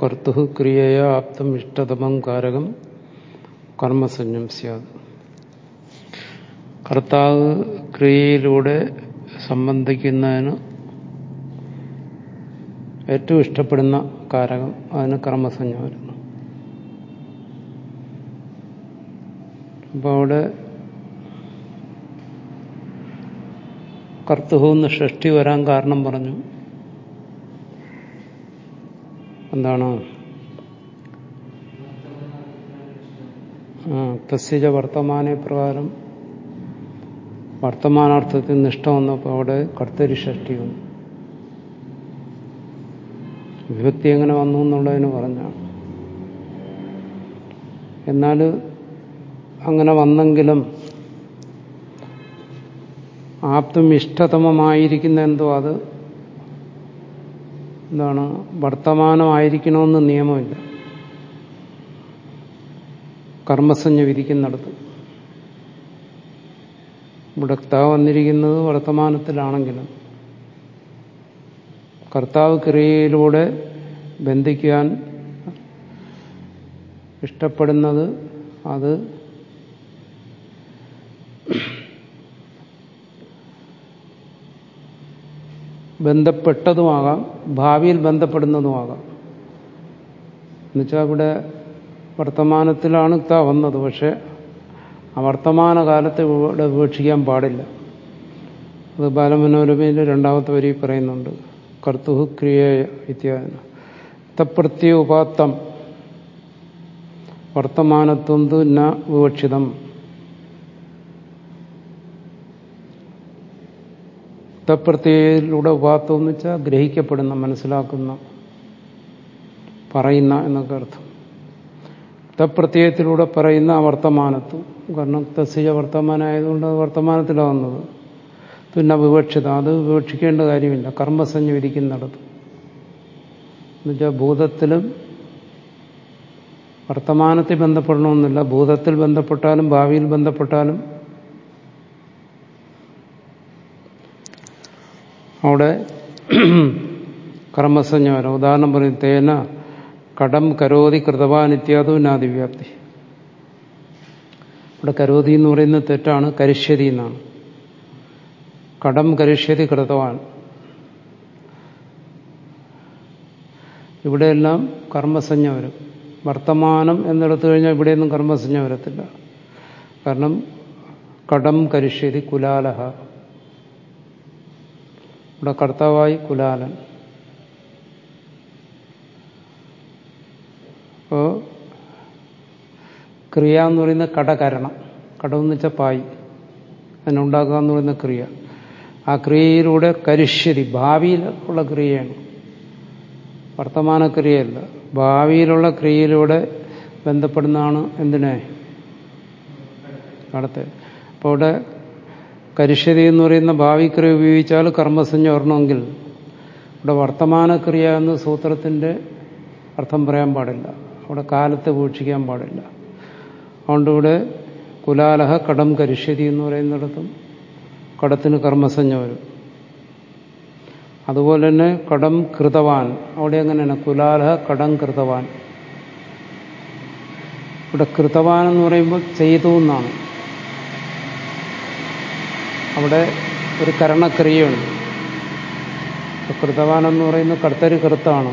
കർത്തു ക്രിയയ ആപ്തം ഇഷ്ടതമം കാരകം കർമ്മസഞ്ജം സ്യാത് കർത്താവ് ക്രിയയിലൂടെ സംബന്ധിക്കുന്നതിന് ഏറ്റവും ഇഷ്ടപ്പെടുന്ന കാരകം അതിന് കർമ്മസഞ്ജ വരുന്നു. അപ്പോൾ അവിടെ കർത്തുഹെന്ന് ഷഷ്ടി വരാൻ കാരണം പറഞ്ഞു. എന്താണ്? തസ്യജ വർത്തമാന പ്രകാരം വർത്തമാനാർത്ഥത്തിൽ നിഷ്ഠ വന്നപ്പോൾ അവിടെ കർത്തരി ഷഷ്ടി വന്നു. വിഭക്തി എങ്ങനെ വന്നു എന്നുള്ളതിന് പറഞ്ഞാണ്. എന്നാൽ അങ്ങനെ വന്നെങ്കിലും ആപ്തും ഇഷ്ടതമമായിരിക്കുന്ന എന്തോ അത് എന്താണ് വർത്തമാനമായിരിക്കണമെന്ന് നിയമമില്ല. കർമ്മസഞ്ജ വിധിക്കുന്നിടത്ത്. ഇവിടെ കർത്താവ് വന്നിരിക്കുന്നത് വർത്തമാനത്തിലാണെങ്കിലും കർത്താവ് ക്രിയയിലൂടെ ബന്ധിക്കാൻ ഇഷ്ടപ്പെടുന്നത് അത് ബന്ധപ്പെട്ടതുമാകാം ഭാവിയിൽ ബന്ധപ്പെടുന്നതുമാകാം. എന്നുവെച്ചാൽ ഇവിടെ വർത്തമാനത്തിലാണ് താ വന്നത്. പക്ഷേ ആ വർത്തമാന കാലത്തെ ഇവിടെ ഉപേക്ഷിക്കാൻ പാടില്ല. അത് ബാലമനോരമയിൽ രണ്ടാമത്തെ വരി പറയുന്നുണ്ട്. കർത്തുഹു ക്രിയ ഇത്യാദി. തപ്രത്യ ഉപാത്തം വർത്തമാനത്വം ന വിവക്ഷിതം. തപ്രത്യയിലൂടെ ഉപാത്തം എന്ന് വെച്ചാൽ ഗ്രഹിക്കപ്പെടുന്ന മനസ്സിലാക്കുന്ന പറയുന്ന എന്നൊക്കെ അർത്ഥം. തപ്രത്യയത്തിലൂടെ പറയുന്ന വർത്തമാനത്വം കാരണം തസ്യ വർത്തമാനമായതുകൊണ്ട് അത് വർത്തമാനത്തിലാവുന്നത്. പിന്നെ വിവക്ഷിത അത് വിവക്ഷിക്കേണ്ട കാര്യമില്ല. കർമ്മസഞ്ജ വിധിക്കുന്നിടത്ത് എന്നുവെച്ചാൽ ഭൂതത്തിലും വർത്തമാനത്തിൽ ബന്ധപ്പെടണമെന്നില്ല. ഭൂതത്തിൽ ബന്ധപ്പെട്ടാലും ഭാവിയിൽ ബന്ധപ്പെട്ടാലും അവിടെ കർമ്മസഞ്ജ ഉദാഹരണം പറയും തേന കടം കരോതി കൃതവാൻ ഇത്യാദു നാദിവ്യാപ്തി ഇവിടെ കരോതി എന്ന് പറയുന്നത് തെറ്റാണ് കരിഷ്യതി എന്നാണ്. കടം കരിഷ്യതി കൃതവാൻ. ഇവിടെയെല്ലാം കർമ്മസഞ്ജ വരും. വർത്തമാനം എന്നെടുത്തു കഴിഞ്ഞാൽ ഇവിടെയൊന്നും കർമ്മസഞ്ജ വരത്തില്ല. കാരണം കടം കരിഷ്യതി കുലാലഹ. ഇവിടെ കർത്താവായി കുലാലൻ. അപ്പോ ക്രിയ എന്ന് പറയുന്ന കടകരണം. കടമെന്ന് വെച്ചാൽ പായി. അതിനുണ്ടാക്കുക എന്ന് പറയുന്ന ക്രിയ. ആ ക്രിയയിലൂടെ കരിഷ്യതി ഭാവിയിൽ ഉള്ള ക്രിയയാണ്. വർത്തമാന ക്രിയയല്ല. ഭാവിയിലുള്ള ക്രിയയിലൂടെ ബന്ധപ്പെടുന്നതാണ് എന്തിനെ? അടുത്ത് അപ്പോൾ ഇവിടെ കരിഷ്യതി എന്ന് പറയുന്ന ഭാവിക്രിയ ഉപയോഗിച്ചാൽ കർമ്മസഞ്ജ വരണമെങ്കിൽ ഇവിടെ വർത്തമാനക്രിയ എന്ന സൂത്രത്തിന്റെ അർത്ഥം പറയാൻ പാടില്ല. അവിടെ കാലത്തെ വീക്ഷിക്കാൻ പാടില്ല. അതുകൊണ്ട് ഇവിടെ കുലാലഹ കടം കരിഷ്യതി എന്ന് പറയുന്നിടത്തും കടത്തിന് കർമ്മസഞ്ജ വരും. അതുപോലെ തന്നെ കടം കൃതവാൻ. അവിടെ എങ്ങനെയാണ്? കുലാലഹ കടം കൃതവാൻ. ഇവിടെ കൃതവാൻ എന്ന് പറയുമ്പോൾ ചെയ്തു എന്നാണ്. അവിടെ ഒരു കരണക്രിയയുണ്ട്. കൃതവാൻ എന്ന് പറയുന്ന കർത്തര് കൃത്താണ്.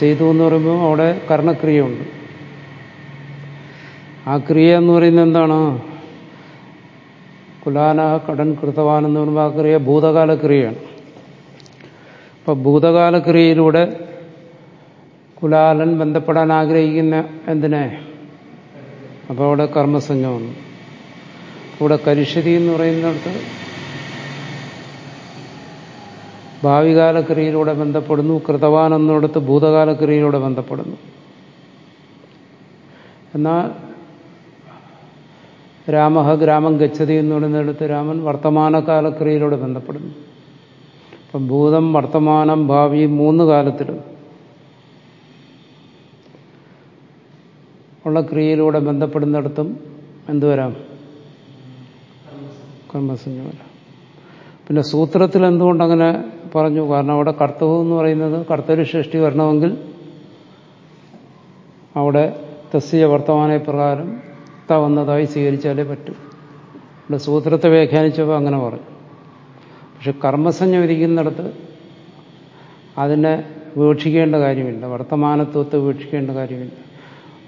ചെയ്തു എന്ന് പറയുമ്പോൾ അവിടെ കർണക്രിയയുണ്ട് ആ ക്രിയ എന്ന് പറയുന്നത് എന്താണ്? കുലാന കടൻ കൃതവാൻ എന്ന് പറയുമ്പോൾ ആ ക്രിയ ഭൂതകാല ക്രിയയാണ്. അപ്പൊ ഭൂതകാല ക്രിയയിലൂടെ കുലാലൻ ബന്ധപ്പെടാൻ ആഗ്രഹിക്കുന്ന എന്തിനെ? അപ്പോൾ അവിടെ കർമ്മസഞ്ജമാണ് ഇവിടെ കരിഷതി എന്ന് പറയുന്നിടത്ത് ഭാവികാല ക്രിയയിലൂടെ ബന്ധപ്പെടുന്നു കൃതവാൻ എന്നിടത്ത് ഭൂതകാലക്രിയയിലൂടെ ബന്ധപ്പെടുന്നു. എന്നാൽ രാമഹ ഗ്രാമം ഗച്ഛതി എന്ന് പറയുന്നിടത്ത് രാമൻ വർത്തമാനകാലക്രിയയിലൂടെ ബന്ധപ്പെടുന്നു. അപ്പം ഭൂതം വർത്തമാനം ഭാവി മൂന്ന് കാലത്തിലും ഉള്ള ക്രിയയിലൂടെ ബന്ധപ്പെടുന്നിടത്തും എന്തുവരാം? കർമ്മസഞ്ജ വരാം പിന്നെ സൂത്രത്തിൽ എന്തുകൊണ്ടങ്ങനെ പറഞ്ഞു? കാരണം അവിടെ കർത്തവം എന്ന് പറയുന്നത് കർത്തവ്യ സൃഷ്ടി വരണമെങ്കിൽ അവിടെ തസ്യ വർത്തമാന പ്രകാരം ത വന്നതായി സ്വീകരിച്ചാലേ പറ്റൂ. ഇവിടെ സൂത്രത്തെ വ്യാഖ്യാനിച്ചപ്പോൾ അങ്ങനെ പറഞ്ഞു. പക്ഷെ കർമ്മസഞ്ജം ഇരിക്കുന്നിടത്ത് അതിനെ വീക്ഷിക്കേണ്ട കാര്യമില്ല. വർത്തമാനത്വത്തെ വീക്ഷിക്കേണ്ട കാര്യമില്ല.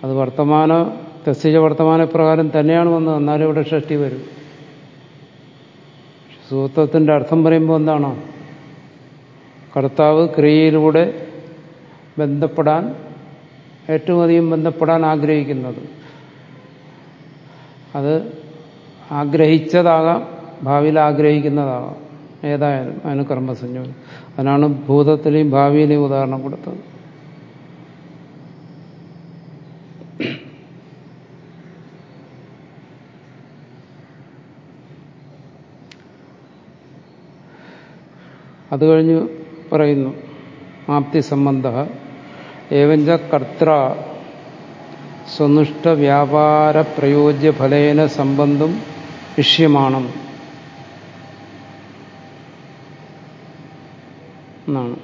അത് വർത്തമാന തസ്യ വർത്തമാന പ്രകാരം തന്നെയാണ് വന്നത്. എന്നാലും ഇവിടെ ഷഷ്ടി വരും. സൂത്രത്തിന്റെ അർത്ഥം പറയുമ്പോൾ എന്താണോ? കർത്താവ് ക്രിയയിലൂടെ ബന്ധപ്പെടാൻ ഏറ്റവും അധികം ബന്ധപ്പെടാൻ ആഗ്രഹിക്കുന്നത്. അത് ആഗ്രഹിച്ചതാകാം ഭാവിയിൽ ആഗ്രഹിക്കുന്നതാകാം. ഏതായാലും അതിന് കർമ്മസഞ്ജോനം അതിനാണ് ഭൂതത്തിലെയും ഭാവിയിലെയും ഉദാഹരണം കൊടുത്തത്. അത് കഴിഞ്ഞ് പറയുന്നു ആപ്തി സംബന്ധ ഏവഞ്ച കർത്ര സ്വനിഷ്ഠ വ്യാപാര പ്രയോജ്യ ഫലേന സംബന്ധം വിഷയമാണ്. എന്നാണ്.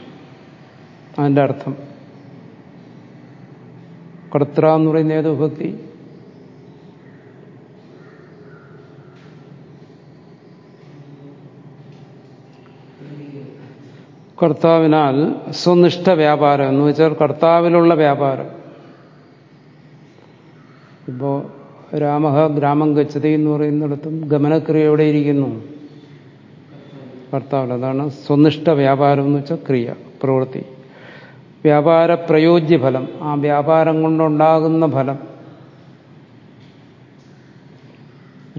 അതിന്റെ അർത്ഥം. കർത്ര എന്ന് പറയുന്ന ഏത് വിഭക്തി? കർത്താവിനാൽ സ്വനിഷ്ഠ വ്യാപാരം എന്ന് വെച്ചാൽ കർത്താവിലുള്ള വ്യാപാരം. ഇപ്പോ രാമ ഗ്രാമം ഗച്ഛതി എന്ന് പറയുന്നിടത്തും ഗമനക്രിയ എവിടെ ഇരിക്കുന്നു. കർത്താവിൽ അതാണ് സ്വനിഷ്ഠ വ്യാപാരം എന്ന് വെച്ചാൽ ക്രിയ പ്രവൃത്തി. വ്യാപാര പ്രയോജ്യ ഫലം ആ വ്യാപാരം കൊണ്ടുണ്ടാകുന്ന ഫലം.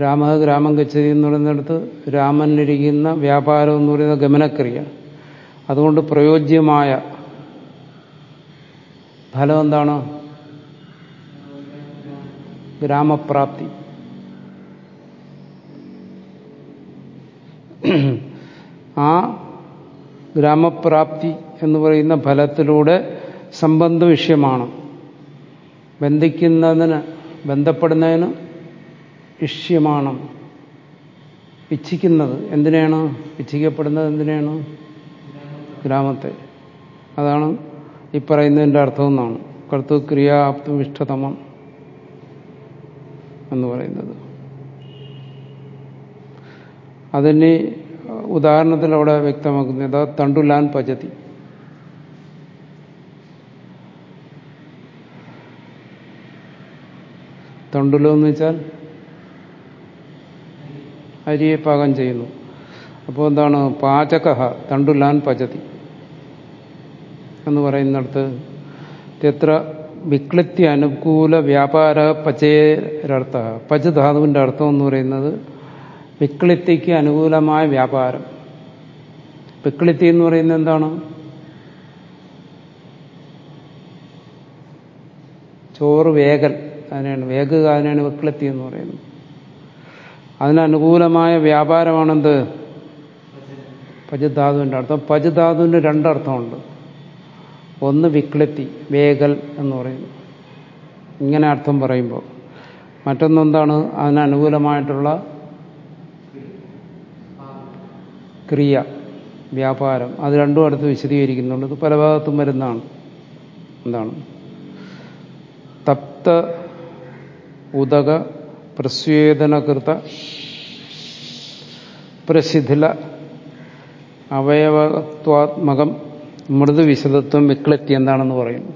രാമ ഗ്രാമം ഗച്ഛതി എന്ന് പറയുന്നിടത്ത് രാമനിരിക്കുന്ന വ്യാപാരം എന്ന് പറയുന്ന ഗമനക്രിയ. അതുകൊണ്ട് പ്രയോജ്യമായ ഫലം എന്താണ്? ഗ്രാമപ്രാപ്തി. ആ ഗ്രാമപ്രാപ്തി എന്ന് പറയുന്ന ഫലത്തിലൂടെ സംബന്ധ വിഷയമാണ്. ബന്ധിക്കുന്നതിന് ബന്ധപ്പെടുന്നതിന് ഇഷ്യമാണ് ഇച്ഛിക്കുന്നത് എന്തിനാണ് ഇച്ഛിക്കപ്പെടുന്നത് എന്തിനാണ് ഗ്രാമത്തെ. അതാണ് ഈ പറയുന്നതിന്റെ അർത്ഥം എന്നാണ്. കർത്തൃക്രിയാപ്തമിഷ്ടതമം എന്ന് പറയുന്നത്. അതിന് ഉദാഹരണത്തിൽ അവിടെ വ്യക്തമാക്കുന്നത് തണ്ടുലാൻ പചതി തണ്ടുലം എന്ന് വെച്ചാൽ അരിയെ പാകം ചെയ്യുന്നു. അപ്പോൾ എന്താണ്? പാചക തണ്ടുലാൻ പചതി എന്ന് പറയുന്നിടത്ത് എത്ര വിക്ലിത്തി അനുകൂല വ്യാപാര പചേരർത്ഥ പച് ധാതുവിന്റെ അർത്ഥം എന്ന് പറയുന്നത് വിക്ലിത്തിക്ക് അനുകൂലമായ വ്യാപാരം. വിക്ലിത്തി എന്ന് പറയുന്നത് എന്താണ്? ചോറ് വേഗൽ അതിനാണ് വേഗുക അതിനാണ് വിക്ലിത്തി എന്ന് പറയുന്നത്. അതിനനുകൂലമായ വ്യാപാരമാണെന്ത്? പജധാതുവിന്റെ അർത്ഥം. പജധാതുവിന് രണ്ടർത്ഥമുണ്ട്. ഒന്ന് വിക്ലിത്തി വേഗൽ എന്ന് പറയുന്നു. ഇങ്ങനെ അർത്ഥം പറയുമ്പോൾ മറ്റൊന്നെന്താണ്? അതിനനുകൂലമായിട്ടുള്ള ക്രിയ വ്യാപാരം. അത് രണ്ടും അടുത്ത് വിശദീകരിക്കുന്നുണ്ട്. ഇത് പല ഭാഗത്തും വരുന്നതാണ്. എന്താണ്? തപ്ത ഉദക പ്രസ്വേദനകൃത പ്രസിദ്ധില അവയവത്വാത്മകം മൃദുവിശദത്വം വിക്ലത്തി എന്താണെന്ന് പറയുന്നു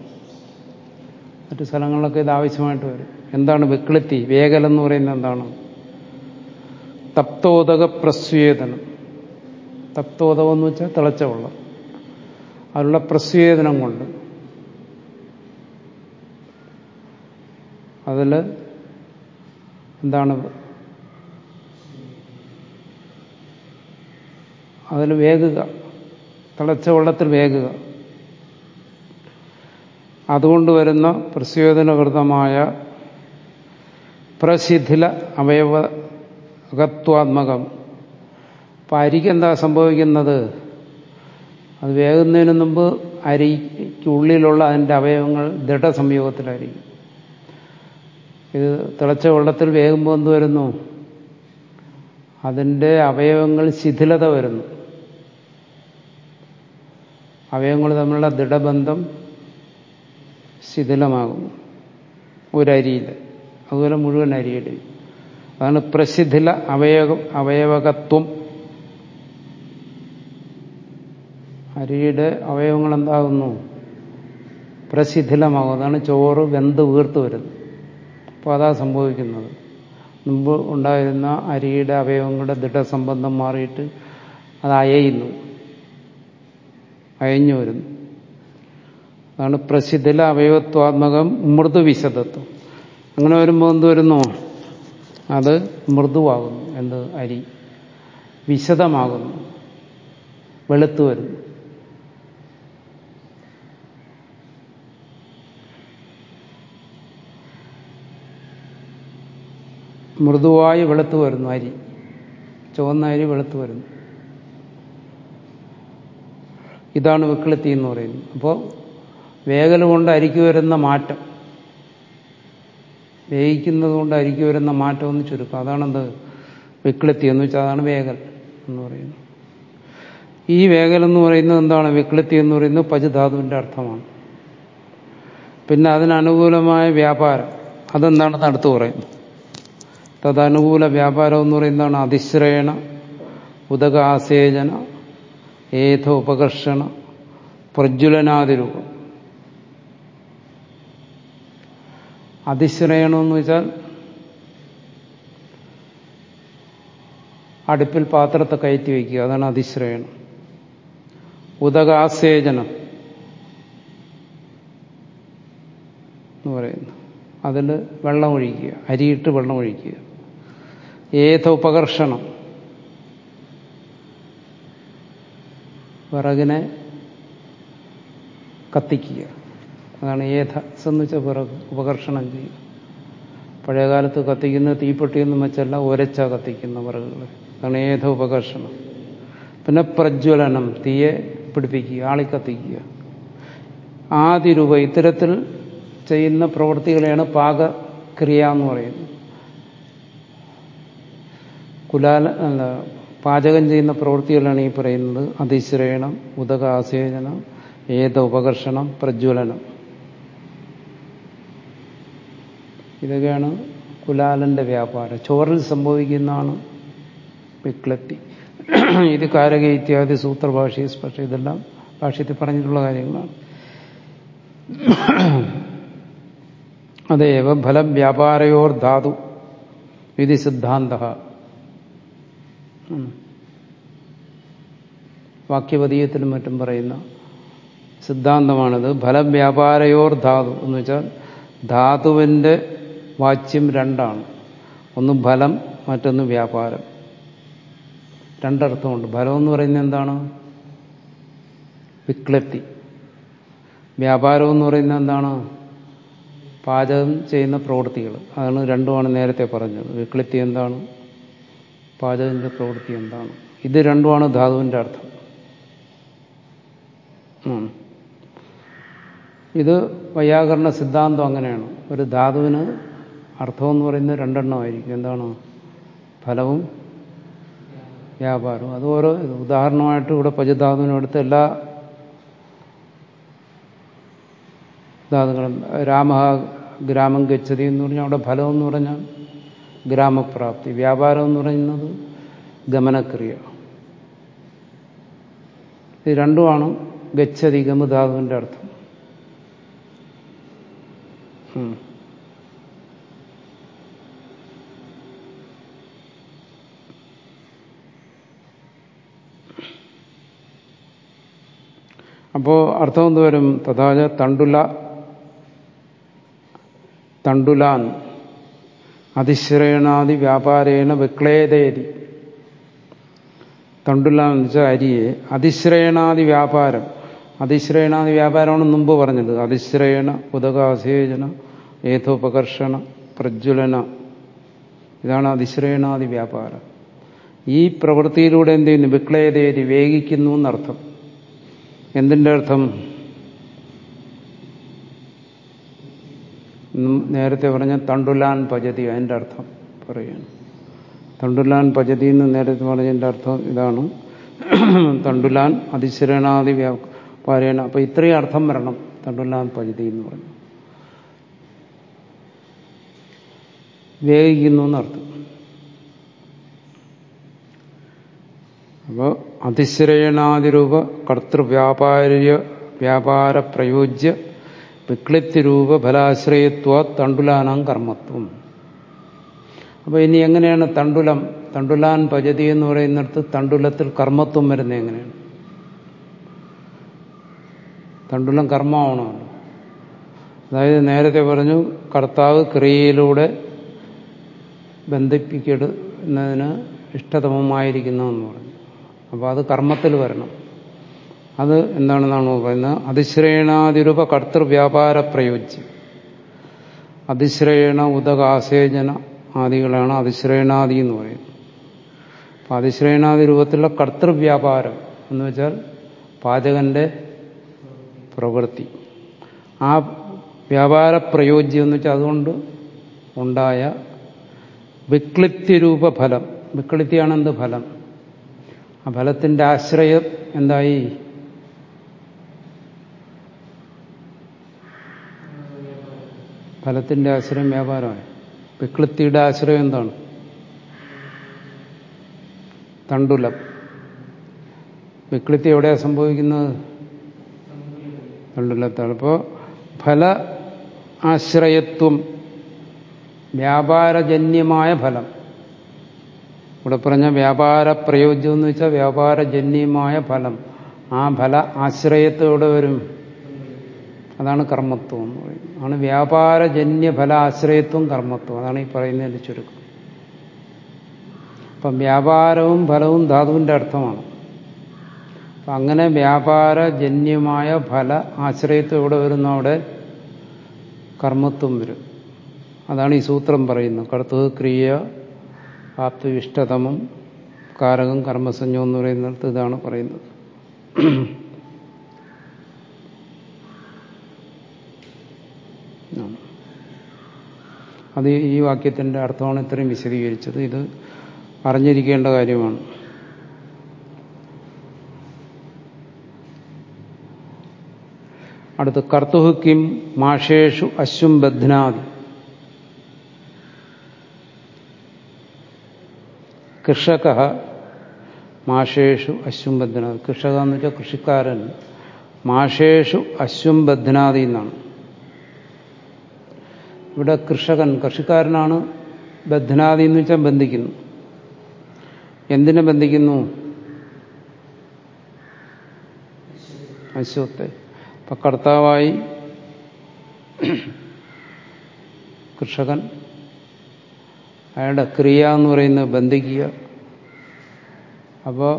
മറ്റു സ്ഥലങ്ങളിലൊക്കെ ഇത് ആവശ്യമായിട്ട് വരും. എന്താണ് വിക്ലത്തി? വേഗൽ എന്ന് പറയുന്നത് എന്താണ്? തപ്തോദക പ്രസ്വേദനം. തപ്തോദകം എന്ന് വെച്ചാൽ തിളച്ച വെള്ളം. അതിലുള്ള പ്രസ്വേദനം കൊണ്ട് അതിൽ എന്താണ്? അതിൽ വേഗുക തിളച്ച വെള്ളത്തിൽ വേഗുക അതുകൊണ്ട് വരുന്ന പ്രസ്യോജനകൃതമായ പ്രശിഥില അവയവകത്വാത്മകം. അപ്പം അരിക്ക് എന്താ സംഭവിക്കുന്നത്? അത് വേകുന്നതിന് മുമ്പ് അരിക്കുള്ളിലുള്ള അതിന്റെ അവയവങ്ങൾ ദൃഢസംയോഗത്തിലായിരിക്കും. ഇത് തിളച്ച വെള്ളത്തിൽ വേകുമ്പോൾ എന്ത് വരുന്നു? അതിന്റെ അവയവങ്ങൾ ശിഥിലത വരുന്നു. അവയവങ്ങൾ തമ്മിലുള്ള ദൃഢബന്ധം ശിഥിലമാകുന്നു. ഒരരിയിൽ. അതുപോലെ മുഴുവൻ അരിയുടെയും. അതാണ് പ്രസിദ്ധില അവയവം അവയവകത്വം. അരിയുടെ അവയവങ്ങൾ എന്താകുന്നു? പ്രസിദ്ധിലമാകും അതാണ് ചോറ് വെന്ത് വീർത്ത് വരുന്നത്. അപ്പോൾ അതാ സംഭവിക്കുന്നത്. മുമ്പ് ഉണ്ടായിരുന്ന അരിയുടെ അവയവങ്ങളുടെ ദൃഢസംബന്ധം മാറിയിട്ട് അത് അയയുന്നു. അയഞ്ഞു വരുന്നു. അതാണ് പ്രസിദ്ധില അവയവത്വാത്മകം മൃദുവിശദത്വം. അങ്ങനെ വരുമ്പോൾ എന്ത് വരുന്നു? അത് മൃദുവാകുന്നു എന്ത്? അരി. വിശദമാകുന്നു. വെളുത്തു വരുന്നു. മൃദുവായി വെളുത്തു വരുന്നു അരി. ചുവന്ന അരി വെളുത്തു വരുന്നു. ഇതാണ് വിക്ലിത്തി എന്ന് പറയുന്നത്. അപ്പോൾ വേഗല കൊണ്ട് അരിക്കു വരുന്ന മാറ്റം വേവിക്കുന്നത് കൊണ്ട് അരിക്കു വരുന്ന മാറ്റം ഒന്ന് ചുരുക്കം. അതാണെന്ത് വിക്ലത്തി എന്ന് വെച്ചാൽ അതാണ് വേഗൽ എന്ന് പറയുന്നത്. ഈ വേഗൽ എന്ന് പറയുന്നത് എന്താണ്? വിക്ലത്തി എന്ന് പറയുന്നത് പജുധാതുവിന്റെ അർത്ഥമാണ്. പിന്നെ അതിനനുകൂലമായ വ്യാപാരം അതെന്താണെന്ന് അടുത്ത് പറയുന്നത് തദനുകൂല വ്യാപാരം എന്ന് പറയുന്നതാണ് അതിശ്രയണ ഉദകാസേചന ഏഥ ഉപകർഷണ പ്രജ്വലനാതിരൂപം. അതിശ്രയണമെന്ന് വെച്ചാൽ അടുപ്പിൽ പാത്രത്തെ കയറ്റി വയ്ക്കുക. അതാണ് അതിശ്രയണം. ഉദകാസേചനം എന്ന് പറയുന്നു അതിൽ വെള്ളം ഒഴിക്കുക. അരിയിട്ട് വെള്ളം ഒഴിക്കുക. ഏത ഉപകർഷണം. വിറകിനെ കത്തിക്കുക. അതാണ് ഏഥ എന്ന് വെച്ചാൽ വിറക് ഉപകർഷണം ചെയ്യുക. പഴയകാലത്ത് കത്തിക്കുന്ന തീപ്പെട്ടിയൊന്നും വെച്ചല്ല ഒരച്ച കത്തിക്കുന്ന വിറകുകൾ അതാണ് ഏത ഉപകർഷണം. പിന്നെ പ്രജ്വലനം തീയെ പിടിപ്പിക്കുക ആളി കത്തിക്കുക ആദ്യ രൂപ ഇത്തരത്തിൽ ചെയ്യുന്ന പ്രവൃത്തികളെയാണ് പാകക്രിയ എന്ന് പറയുന്നത്. കുലാല പാചകം ചെയ്യുന്ന പ്രവൃത്തികളാണ് ഈ പറയുന്നത്. അതിശ്രയണം ഉദകാസേചനം ഏത ഉപകർഷണം പ്രജ്വലനം. ഇതൊക്കെയാണ് കുലാലന്റെ വ്യാപാരം. ചോറിൽ സംഭവിക്കുന്നതാണ് വിക്ലത്തി. ഇത് കാരക ഇത്യാദി സൂത്രഭാഷ സ്പർശ ഇതെല്ലാം ഭാഷ്യത്തിൽ പറഞ്ഞിട്ടുള്ള കാര്യങ്ങളാണ്. അതേവ ഫലം വ്യാപാരയോർ ധാതു. വിധി സിദ്ധാന്ത വാക്യപതീയത്തിലും മറ്റും പറയുന്ന സിദ്ധാന്തമാണിത്. ഫലം വ്യാപാരയോർ ധാതു എന്ന് വെച്ചാൽ ധാതുവിന്റെ വാച്യം രണ്ടാണ്. ഒന്ന് ഫലം മറ്റൊന്ന് വ്യാപാരം. രണ്ടർത്ഥമുണ്ട്. ഫലം എന്ന് പറയുന്നത് എന്താണ്? വിക്ലപ്തി വ്യാപാരം എന്ന് പറയുന്നത് എന്താണ്? പാചകം ചെയ്യുന്ന പ്രവൃത്തികൾ. അതാണ് രണ്ടുമാണ് നേരത്തെ പറഞ്ഞത്. വിക്ലിപ്തി എന്താണ്? പാചകത്തിന്റെ പ്രവൃത്തി എന്താണ്? ഇത് രണ്ടുമാണ് ധാതുവിന്റെ അർത്ഥം. ഇത് വൈയാകരണ സിദ്ധാന്തം അങ്ങനെയാണ്. ഒരു ധാതുവിന് അർത്ഥം എന്ന് പറയുന്നത് രണ്ടെണ്ണമായിരിക്കും. എന്താണ്? ഫലവും വ്യാപാരവും. അത് ഓരോ ഉദാഹരണമായിട്ട് ഇവിടെ പജധാതുവിനടുത്ത് എല്ലാ ധാതുക്കളും രാമ ഗ്രാമം ഗച്ഛതി എന്ന് പറഞ്ഞാൽ അവിടെ ഫലം എന്ന് പറഞ്ഞാൽ ഗ്രാമപ്രാപ്തി. വ്യാപാരം എന്ന് പറയുന്നത് ഗമനക്രിയ. ഇത് രണ്ടുമാണ് ഗച്ഛതി ഗമധാതുവിന്റെ അർത്ഥം. അപ്പോ അർത്ഥം എന്തുവരും? തഥാച തണ്ടുല തണ്ടുലാൻ. അതിശ്രയണാദി വ്യാപാരേണ വിക്ലേതേതി. തണ്ടുല്ല എന്ന് വെച്ചാൽ അരിയെ. അതിശ്രയണാദി വ്യാപാരം. അതിശ്രയണാദി വ്യാപാരമാണ് മുമ്പ് പറഞ്ഞത്. അതിശ്രയണ ഉദകാസേചന ഏതോപകർഷണ പ്രജ്വലന. ഇതാണ് അതിശ്രയണാദി വ്യാപാരം. ഈ പ്രവൃത്തിയിലൂടെ എന്ത് ചെയ്യുന്നു? വിക്ലേതേരി വേഗിക്കുന്നു എന്നർത്ഥം. എന്തിന്റെ അർത്ഥം? നേരത്തെ പറഞ്ഞ തണ്ടുലാൻ പജതി അതിന്റെ അർത്ഥം പറയുകയാണ്. തണ്ടുലാൻ പജതി എന്ന് നേരത്തെ പറഞ്ഞതിന്റെ അർത്ഥം ഇതാണ്. തണ്ടുലാൻ അതിശ്രയണാദി പാരേണ. അപ്പൊ ഇത്രയും അർത്ഥം വരണം തണ്ടുലാൻ പജതി എന്ന് പറഞ്ഞു വേഗിക്കുന്നു എന്നർത്ഥം. അപ്പോൾ അതിശ്രയണാതിരൂപ കർത്തൃവ്യാപാര വ്യാപാര പ്രയോജ്യ വിക്ലിപ്തിരൂപ ഫലാശ്രയത്വ തണ്ടുലാനാം കർമ്മത്വം. അപ്പോൾ ഇനി എങ്ങനെയാണ് തണ്ടുലം? തണ്ടുലാൻ പജതി എന്ന് പറയുന്നിടത്ത് തണ്ടുലത്തിൽ കർമ്മത്വം വരുന്നത് എങ്ങനെയാണ്? തണ്ടുലം കർമ്മമാണോ അതായത് നേരത്തെ പറഞ്ഞു കർത്താവ് ക്രിയയിലൂടെ ബന്ധിപ്പിക്കുന്നതിന് ഇഷ്ടതമമായിരിക്കുന്നു എന്ന് പറഞ്ഞു. അപ്പോൾ അത് കർമ്മത്തിൽ വരണം. അത് എന്താണെന്നാണ് പറയുന്നത്? അതിശ്രയണാതിരൂപ കർത്തൃവ്യാപാര പ്രയോജ്യം. അതിശ്രയണ ഉദകാസേചന ആദികളാണ് അതിശ്രയണാദി എന്ന് പറയുന്നത്. അപ്പം അതിശ്രയണാദി രൂപത്തിലുള്ള കർത്തൃവ്യാപാരം എന്ന് വെച്ചാൽ പാചകന്റെ പ്രവൃത്തി. ആ വ്യാപാര പ്രയോജ്യം എന്ന് വെച്ചാൽ അതുകൊണ്ട് ഉണ്ടായ വിക്ലിപ്തിരൂപ ഫലം. വിക്ലിപ്തിയാണ് എന്ത് ഫലം? ആ ഫലത്തിന്റെ ആശ്രയം എന്തായി? ഫലത്തിന്റെ ആശ്രയം വ്യാപാരമായി വിക്ലിത്തിയുടെ ആശ്രയം എന്താണ്? തണ്ടുലം. വിക്ലിത്തി എവിടെയാണ് സംഭവിക്കുന്നത്? തണ്ടുലത്താണ്. അപ്പോൾ ഫല ആശ്രയത്വം വ്യാപാരജന്യമായ ഫലം. ഇവിടെ പറഞ്ഞ വ്യാപാര പ്രയോജ്യം എന്ന് വെച്ചാൽ വ്യാപാരജന്യമായ ഫലം. ആ ഫല ആശ്രയത്തോടെ വരും. അതാണ് കർമ്മത്വം എന്ന് പറയുന്നത്. ആണ് വ്യാപാരജന്യ ഫല ആശ്രയത്വം കർമ്മത്വം. അതാണ് ഈ പറയുന്നതിന് ചുരുക്കം. അപ്പം വ്യാപാരവും ഫലവും ധാതുവിന്റെ അർത്ഥമാണ്. അപ്പം അങ്ങനെ വ്യാപാരജന്യമായ ഫല ആശ്രയത്വം എവിടെ വരുന്ന അവിടെ കർമ്മത്വം വരും. അതാണ് ഈ സൂത്രം പറയുന്നത്. കർത്തവ് ക്രിയ ആപ്തവിഷ്ടതമം കാരകം കർമ്മസഞ്ജം എന്ന് പറയുന്നിടത്ത് ഇതാണ് പറയുന്നത്. അത് ഈ വാക്യത്തിന്റെ അർത്ഥമാണ് ഇത്രയും വിശദീകരിച്ചത്. ഇത് അറിഞ്ഞിരിക്കേണ്ട കാര്യമാണ്. അടുത്ത് കർത്തുഹു കിം മാഷേഷു അശ്വം ബധ്നാദി കൃഷക മാഷേഷു അശ്വം ബധ്നാദി കൃഷക എന്ന് വെച്ചാൽ കൃഷിക്കാരൻ. മാഷേഷു അശ്വം ബധ്നാദി എന്നാണ്. ഇവിടെ കൃഷകൻ കൃഷിക്കാരനാണ് ബദ്ധനാദി എന്ന് വെച്ചാൽ ബന്ധിക്കുന്നു. എന്തിനെ ബന്ധിക്കുന്നു? അശ്വത്തെ അപ്പൊ കർത്താവായി കൃഷകൻ അയാളുടെ ക്രിയ എന്ന് പറയുന്നത് ബന്ധിക്കുക. അപ്പോൾ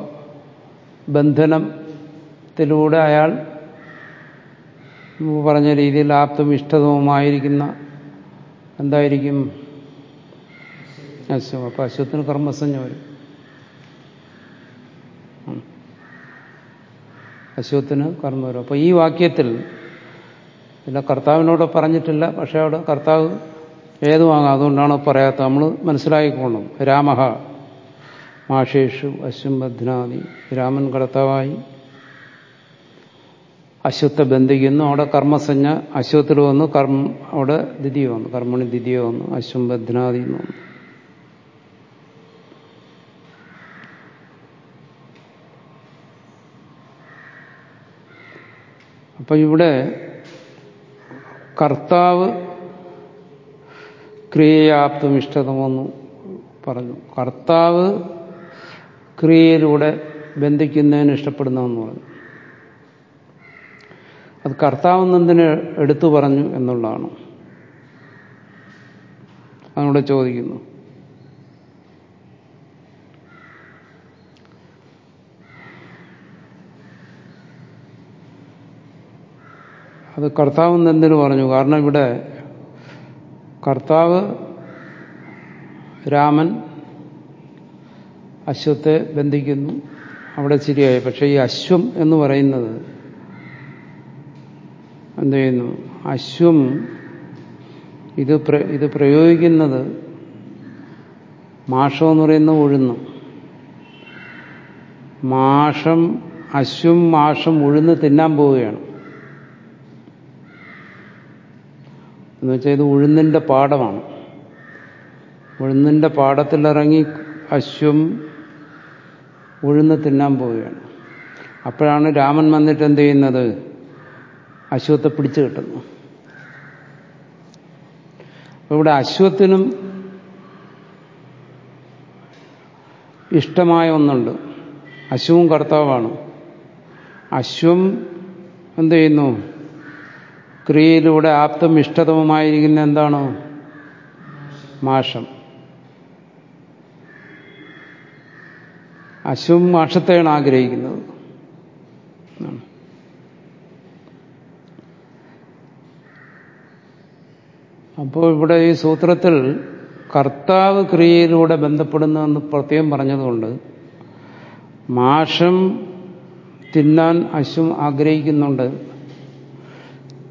ബന്ധനത്തിലൂടെ അയാൾ പറഞ്ഞ രീതിയിൽ ആപ്തും ഇഷ്ടതവുമായിരിക്കുന്ന എന്തായിരിക്കും? അശ്വം അപ്പൊ അശ്വത്തിന് കർമ്മസഞ്ജ വരും. അശ്വത്തിന് കർമ്മ വരും. അപ്പൊ ഈ വാക്യത്തിൽ പിന്നെ കർത്താവിനോട് പറഞ്ഞിട്ടില്ല പക്ഷെ അവിടെ കർത്താവ് ഏതുമാകാം അതുകൊണ്ടാണ് പറയാത്തത്. നമ്മൾ മനസ്സിലാക്കിക്കോണം രാമഹ മാഷേഷു അശ്വം ബധ്നാദി രാമൻ കർത്താവായി അശ്വത്തെ ബന്ധിക്കുന്നു അവിടെ കർമ്മസഞ്ജ അശ്വത്തിൽ വന്നു കർമ്മ അവിടെ ദ്വിതീയ വന്നു കർമ്മണി ദ്വിതീയ വന്നു അശ്വം ബദ്നാദി വന്നു. അപ്പൊ ഇവിടെ കർത്താവ് ക്രിയയാപ്തം ഇഷ്ടതമെന്ന് പറഞ്ഞു. കർത്താവ് ക്രിയയിലൂടെ ബന്ധിക്കുന്നതിന് ഇഷ്ടപ്പെടുന്നതെന്ന് പറഞ്ഞു. അത് കർത്താവെന്നതിനെ എടുത്തു പറഞ്ഞു എന്നുള്ളതാണ്. അതിനോട് ചോദിക്കുന്നു. അത് കർത്താവ് എന്തിനു പറഞ്ഞു? കാരണം ഇവിടെ കർത്താവ് രാമൻ അശ്വത്തെ ബന്ധിക്കുന്നു. അവിടെ ശരിയായി. പക്ഷേ ഈ അശ്വം എന്ന് പറയുന്നത് എന്ത് ചെയ്യുന്നു? അശ്വം ഇത് ഇത് പ്രയോഗിക്കുന്നത് മാഷം എന്ന് പറയുന്ന ഉഴുന്നു. മാഷം അശ്വം മാഷം ഉഴുന്ന് തിന്നാൻ പോവുകയാണ്. എന്ന് വെച്ചാൽ ഇത് ഉഴുന്നിന്റെ പാടമാണ് ഉഴുന്നിന്റെ പാടത്തിലിറങ്ങി അശ്വം ഉഴുന്ന് തിന്നാൻ പോവുകയാണ്. അപ്പോഴാണ് രാമൻ വന്നിട്ട് എന്ത് ചെയ്യുന്നത്? അശ്വത്തെ പിടിച്ചു കിട്ടുന്നു. ഇവിടെ അശ്വത്തിനും ഇഷ്ടമായ ഒന്നുണ്ട്. അശ്വവും കർത്താവാണ്. അശ്വം എന്ത് ചെയ്യുന്നു? ക്രിയയിലൂടെ ആപ്തം ഇഷ്ടതമമായിരിക്കുന്ന എന്താണ്? മാഷം. അശ്വം മാഷത്തെയാണ് ആഗ്രഹിക്കുന്നത്. അപ്പോൾ ഇവിടെ ഈ സൂത്രത്തിൽ കർത്താവ് ക്രിയയിലൂടെ ബന്ധപ്പെടുന്നതെന്ന് പ്രത്യേകം പറഞ്ഞതുകൊണ്ട് മാഷം തിന്നാൻ അശ്വം ആഗ്രഹിക്കുന്നുണ്ട്.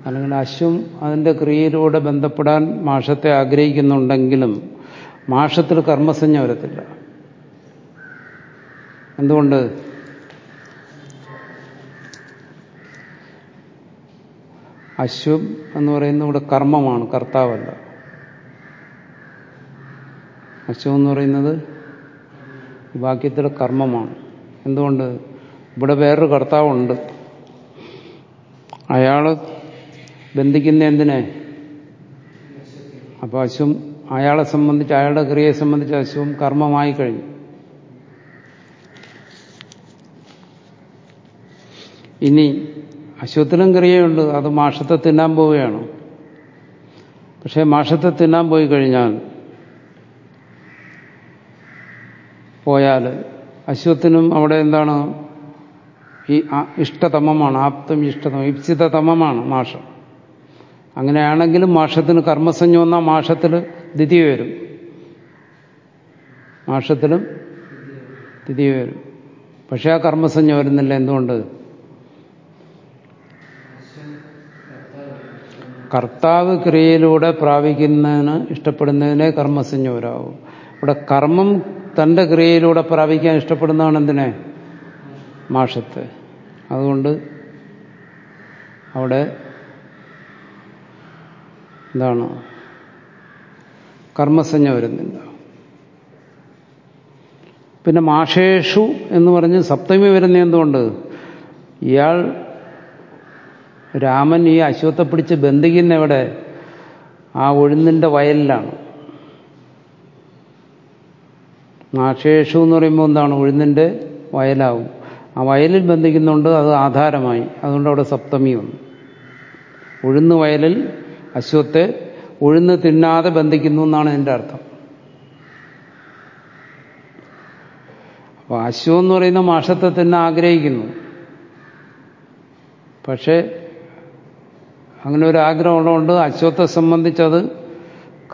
അല്ലെങ്കിൽ അശ്വം അതിന്റെ ക്രിയയിലൂടെ ബന്ധപ്പെടാൻ മാഷത്തെ ആഗ്രഹിക്കുന്നുണ്ടെങ്കിലും മാഷത്തിൽ കർമ്മസഞ്ജ വരത്തില്ല. എന്തുകൊണ്ട്? അശ്വം എന്ന് പറയുന്നത് ഇവിടെ കർമ്മമാണ് കർത്താവല്ല. അശ്വം എന്ന് പറയുന്നത് വാക്യത്തിലെ കർമ്മമാണ്. എന്തുകൊണ്ട്? ഇവിടെ വേറൊരു കർത്താവുണ്ട്. അയാൾ ബന്ധിക്കുന്ന എന്തിനെ? അപ്പോൾ അശ്വം അയാളെ സംബന്ധിച്ച് അയാളുടെ ക്രിയയെ സംബന്ധിച്ച് അശ്വം കർമ്മമായി കഴിഞ്ഞു. ഇനി അശ്വത്തിനും ക്രിയയുണ്ട്. അത് മാഷത്തെ തിന്നാൻ പോവുകയാണ്. പക്ഷേ മാഷത്തെ തിന്നാൻ പോയി കഴിഞ്ഞാൽ പോയാൽ അശ്വത്തിനും അവിടെ എന്താണ്? ഈ ഇഷ്ടതമമാണ് ആപ്തം ഇഷ്ടതമം ഇപ്സിതതമമാണ് മാഷം. അങ്ങനെയാണെങ്കിലും മാഷത്തിന് കർമ്മസഞ്ജ വന്നാൽ മാഷത്തിൽ ദ്വിതീയ വരും. മാഷത്തിലും ദ്വിതീയ വരും. പക്ഷേ ആ കർമ്മസഞ്ജ വരുന്നില്ല. എന്തുകൊണ്ട്? കർത്താവ് ക്രിയയിലൂടെ പ്രാപിക്കുന്നതിന് ഇഷ്ടപ്പെടുന്നതിനെ കർമ്മസഞ്ജോരാകും ഇവിടെ കർമ്മം തന്റെ ക്രിയയിലൂടെ പ്രാപിക്കാൻ ഇഷ്ടപ്പെടുന്നതാണ് എന്തിനെ? മാഷത്തെ. അതുകൊണ്ട് അവിടെ എന്താണ്? കർമ്മസഞ്ജ വരുന്നില്ല. പിന്നെ മാഷേഷു എന്ന് പറഞ്ഞ് സപ്തമി വരുന്ന എന്തുകൊണ്ട്? ഇയാൾ രാമൻ ഈ അശ്വത്തെ പിടിച്ച് ബന്ധിക്കുന്ന എവിടെ? ആ ഒഴുന്നിന്റെ വയലിലാണ്. നാക്ഷേഷു എന്ന് പറയുമ്പോൾ എന്താണ്? ഉഴുന്നിന്റെ വയലാവും. ആ വയലിൽ ബന്ധിക്കുന്നുണ്ട് അത് ആധാരമായി. അതുകൊണ്ട് അവിടെ സപ്തമി വന്നു. ഉഴുന്ന് വയലിൽ അശ്വത്തെ ഉഴുന്ന് തിന്നാതെ ബന്ധിക്കുന്നു എന്നാണ് എന്റെ അർത്ഥം. അപ്പോൾ അശ്വം എന്ന് പറയുന്ന മാഷത്തെ തന്നെ ആഗ്രഹിക്കുന്നു. പക്ഷേ അങ്ങനെ ഒരു ആഗ്രഹം ഉള്ളതുകൊണ്ട് അശ്വത്തെ സംബന്ധിച്ചത്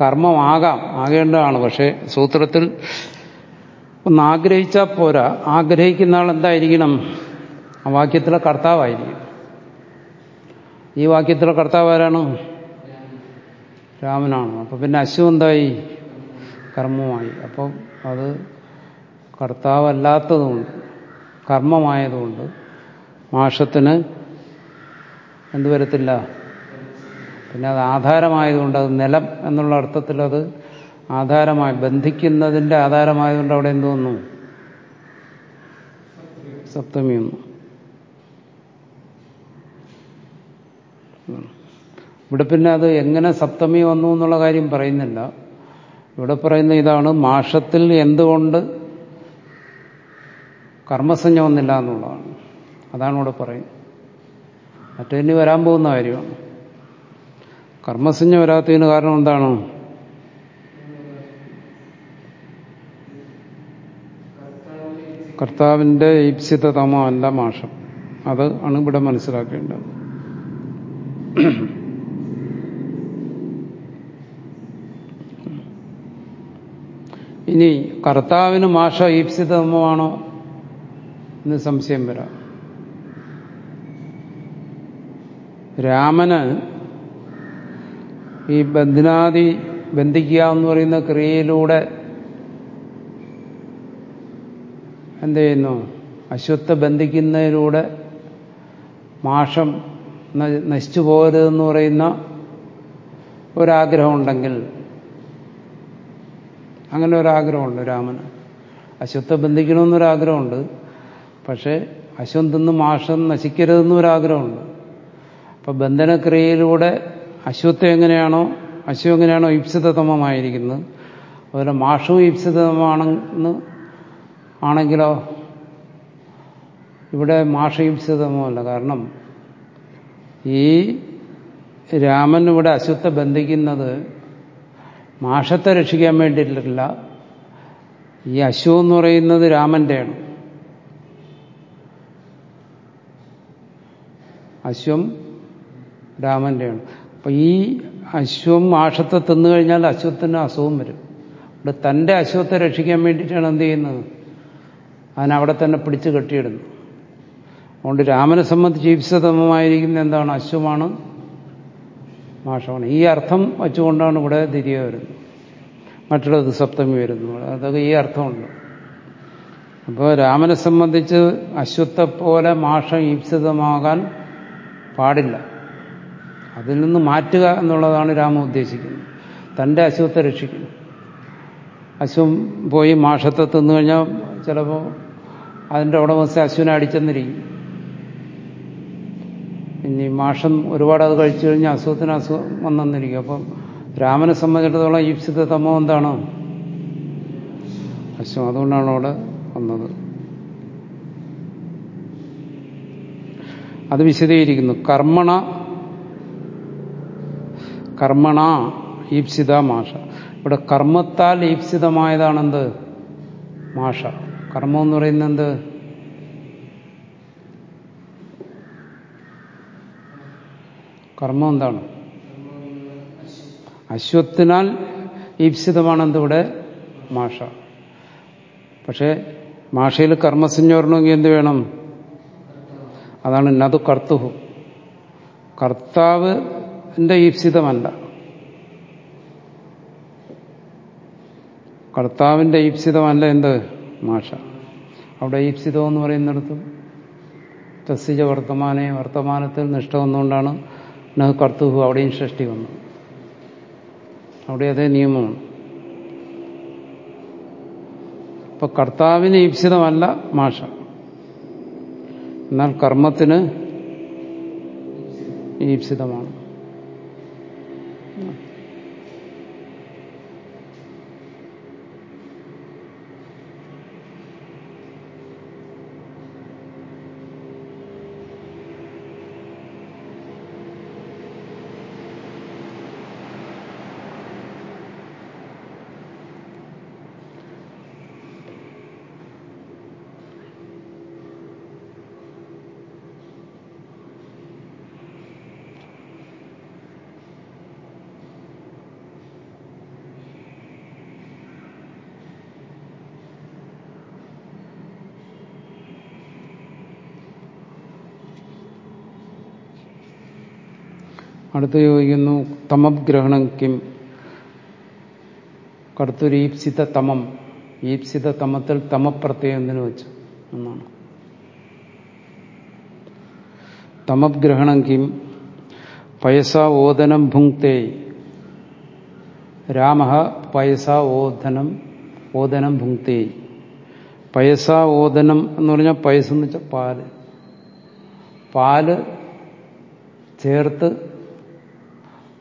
കർമ്മമാകാം ആകേണ്ടതാണ്. പക്ഷേ സൂത്രത്തിൽ ഒന്ന് ആഗ്രഹിച്ചാൽ പോരാ. ആഗ്രഹിക്കുന്ന ആൾ എന്തായിരിക്കണം ആ വാക്യത്തിലെ കർത്താവായിരിക്കും. ഈ വാക്യത്തിലെ കർത്താവ് ആരാണ് രാമനാണ്. അപ്പോൾ പിന്നെ അശ്വം എന്തായി? കർമ്മമായി. അപ്പം അത് കർത്താവല്ലാത്തതുകൊണ്ട് കർമ്മമായതുകൊണ്ട് മാഷത്തിന് എന്തു വരത്തില്ല? പിന്നെ അത് ആധാരമായതുകൊണ്ട് അത് നിലം എന്നുള്ള അർത്ഥത്തിൽ അത് ആധാരമായി ബന്ധിക്കുന്നതിന്റെ ആധാരമായതുകൊണ്ട് അവിടെ എന്തു വന്നു? സപ്തമി വന്നു. ഇവിടെ പിന്നെ അത് എങ്ങനെ സപ്തമി വന്നു എന്നുള്ള കാര്യം പറയുന്നില്ല. ഇവിടെ പറയുന്ന ഇതാണ് മാഷത്തിൽ എന്തുകൊണ്ട് കർമ്മസഞ്ജ വന്നില്ല എന്നുള്ളതാണ്. അതാണ് ഇവിടെ പറയുന്നത്. മറ്റേ വരാൻ പോകുന്ന കാര്യമാണ്. കർമ്മസഞ്ജ വരാത്തതിന് കാരണം എന്താണ്? കർത്താവിന്റെ ഈപ്സിതമോ അല്ല മാഷം. അത് ആണ് ഇവിടെ മനസ്സിലാക്കേണ്ടത്. ഇനി കർത്താവിന് മാഷ ഈപ്സിതമോ എന്ന് സംശയം വരാം. രാമന് ഈ ബന്ധനാദി ബന്ധിക്കുക എന്ന് പറയുന്ന ക്രിയയിലൂടെ എന്ത് ചെയ്യുന്നു? അശ്വത്തെ ബന്ധിക്കുന്നതിലൂടെ മാഷം നശിച്ചു പോകരുതെന്ന് പറയുന്ന ഒരാഗ്രഹമുണ്ടെങ്കിൽ അങ്ങനെ ഒരാഗ്രഹമുണ്ട് രാമന്. അശ്വത്തെ ബന്ധിക്കണമെന്നൊരാഗ്രഹമുണ്ട് പക്ഷേ അശ്വം തിന്ന് മാഷം നശിക്കരുതെന്നൊരാഗ്രഹമുണ്ട് അപ്പൊ ബന്ധനക്രിയയിലൂടെ അശ്വത്വം എങ്ങനെയാണോ അശ്വം എങ്ങനെയാണോ ഈപ്സിതതമമായിരിക്കുന്നത് അതുപോലെ മാഷവും ഈപ്സിതമാണെന്ന് ആണെങ്കിലോ ഇവിടെ മാഷ ഈപ്സിതമല്ല കാരണം ഈ രാമൻ ഇവിടെ അശ്വത്തെ ബന്ധിക്കുന്നത് മാഷത്തെ രക്ഷിക്കാൻ വേണ്ടിയിട്ടില്ല. ഈ അശ്വം എന്ന് പറയുന്നത് രാമന്റെയാണ്. അശ്വം രാമന്റെയാണ്. അപ്പൊ ഈ അശ്വം ആഷത്തെ തിന്നു കഴിഞ്ഞാൽ അശ്വത്തിന് അസുഖം വരും. ഇവിടെ തന്റെ അശ്വത്തെ രക്ഷിക്കാൻ വേണ്ടിയിട്ടാണ് എന്ത് ചെയ്യുന്നത്? അതിനവിടെ തന്നെ പിടിച്ചു കെട്ടിയിടുന്നു. അതുകൊണ്ട് രാമനെ സംബന്ധിച്ച് ഈപ്സതമമായിരിക്കുന്ന എന്താണ്? അശ്വമാണ് മാഷമാണ്. ഈ അർത്ഥം വച്ചുകൊണ്ടാണ് ഇവിടെ തിരികെ വരുന്നത്. മറ്റുള്ളത് സപ്തമി വരുന്നു. അതൊക്കെ ഈ അർത്ഥമുണ്ട്. അപ്പോൾ രാമനെ സംബന്ധിച്ച് അശ്വത്തെ പോലെ മാഷം ഈപ്സിതമാകാൻ പാടില്ല. അതിൽ നിന്ന് മാറ്റുക എന്നുള്ളതാണ് രാമ ഉദ്ദേശിക്കുന്നത്. തന്റെ അശ്വത്തെ രക്ഷിക്കുന്നു അശ്വം പോയി മാഷത്തെ തിന്നു കഴിഞ്ഞാൽ ചിലപ്പോൾ അതിന്റെ ഉടമസ്ഥ അശ്വനെ അടിച്ചെന്നിരിക്കും. ഇനി മാഷം ഒരുപാട് അത് കഴിച്ചു കഴിഞ്ഞാൽ അസുഖത്തിന് അസുഖം വന്നെന്നിരിക്കും. അപ്പം രാമനെ സംബന്ധിച്ചിടത്തോളം ഈപ്സിത തമോ എന്താണ്? അശ്വം അതുകൊണ്ടാണ് അവിടെ വന്നത്. അത് വിശദീകരിക്കുന്നു. കർമ്മണ കർമ്മണ ഈപ്സിത മാഷ. ഇവിടെ കർമ്മത്താൽ ഈപ്സിതമായതാണെന്ത്? മാഷ. കർമ്മം എന്ന് പറയുന്നത് കർമ്മം എന്താണ്? അശ്വത്തിനാൽ ഈപ്സിതമാണെന്ത് ഇവിടെ? മാഷ. പക്ഷേ മാഷയിൽ കർമ്മസഞ്ജ വരണമെങ്കിൽ എന്ത് വേണം? അതാണ് നതു കർത്തുഹു. കർത്താവിന്റെ ഈപ്സിതമല്ല കർത്താവിന്റെ ഈപ്സിതമല്ല എന്ത്? മാഷ. അവിടെ ഈപ്സിതം എന്ന് പറയുന്നിടത്തും തസ്സിജ വർത്തമാനെ വർത്തമാനത്തിൽ നിഷ്ഠ വന്നുകൊണ്ടാണ് നഹ് കർത്തുഹു അവിടെയും സൃഷ്ടി വന്നു അവിടെ അതേ നിയമമാണ്. അപ്പൊ കർത്താവിന് ഈപ്സിതമല്ല മാഷ. എന്നാൽ കർമ്മത്തിന് ഈപ്സിതമാണ് അടുത്ത് ചോദിക്കുന്നു തമഗ്രഹണം കിം? കടുത്തൊരു ഈപ്സിത തമം. ഈപ്സിത തമത്തിൽ തമപ്രത്യയം എന്തിനു വെച്ചു? എന്നാണ്. തമഗ്രഹണം കിം? പയസ ഓദനം ഭുങ്ക്തേ രാമ പയസ ഓദനം ഓദനം ഭുങ്ക്തേ പയസ ഓദനം എന്ന് പറഞ്ഞാൽ പയസ് എന്ന് വെച്ചാൽ പാൽ. പാൽ ചേർത്ത്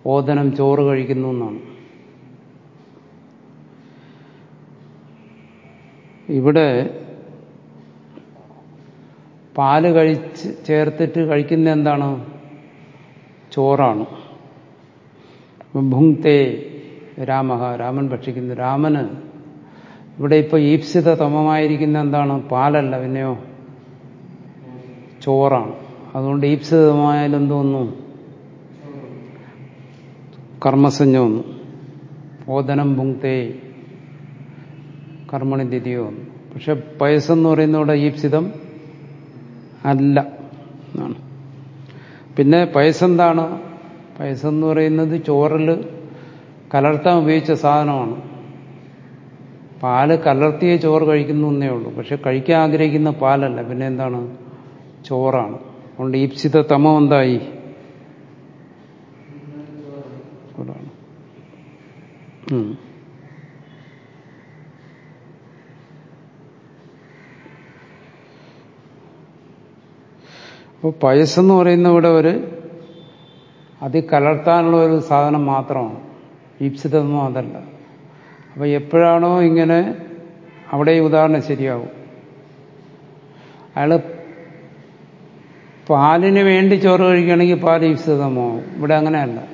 ഓദനം ചോറ് കഴിക്കുന്നു എന്നാണ്. ഇവിടെ പാൽ കഴിച്ച് ചേർത്തിട്ട് കഴിക്കുന്ന എന്താണ്? ചോറാണ്. ഭുങ്തേ രാമഹ രാമൻ ഭക്ഷിക്കുന്നു. രാമന് ഇവിടെ ഇപ്പൊ ഈപ്സിത തമമായിരിക്കുന്ന എന്താണ്? പാലല്ല പിന്നെയോ? ചോറാണ്. അതുകൊണ്ട് ഈപ്സിതമായാലും എന്തോന്നു കർമ്മസഞ്ജ ഓദനം പുങ്ക്തേ കർമ്മണി ദ്വിതീയോ വന്നു. പക്ഷെ പയസ്സെന്ന് പറയുന്നവിടെ ഈപ്സിതം അല്ല എന്നാണ്. പിന്നെ പയസ്സെന്താണ് പയസ്സെന്ന് പറയുന്നത് ചോറിൽ കലർത്താൻ ഉപയോഗിച്ച സാധനമാണ്. പാൽ കലർത്തിയ ചോറ് കഴിക്കുന്നു എന്നേ ഉള്ളൂ. പക്ഷെ കഴിക്കാൻ ആഗ്രഹിക്കുന്ന പാലല്ല. പിന്നെ എന്താണ്? ചോറാണ്. അതുകൊണ്ട് ഈപ്സിത തമം എന്തായി ചോറാണ് ഉം. അപ്പോൾ പയസ്സെന്ന് പറയുന്ന ഇവിടെ ഒരു അതികലർത്താനുള്ള ഒരു സാധനം മാത്രമാണ്. ഈപ്സിതൊന്നും അതല്ല. അപ്പൊ എപ്പോഴാണോ ഇങ്ങനെ അവിടെ ഈ ഉദാഹരണം ശരിയാവും. അയാൾ പാലിന് വേണ്ടി ചോറ് കഴിക്കുകയാണെങ്കിൽ പാൽ ഈപ്സിതമാവും. ഇവിടെ അങ്ങനെയല്ല.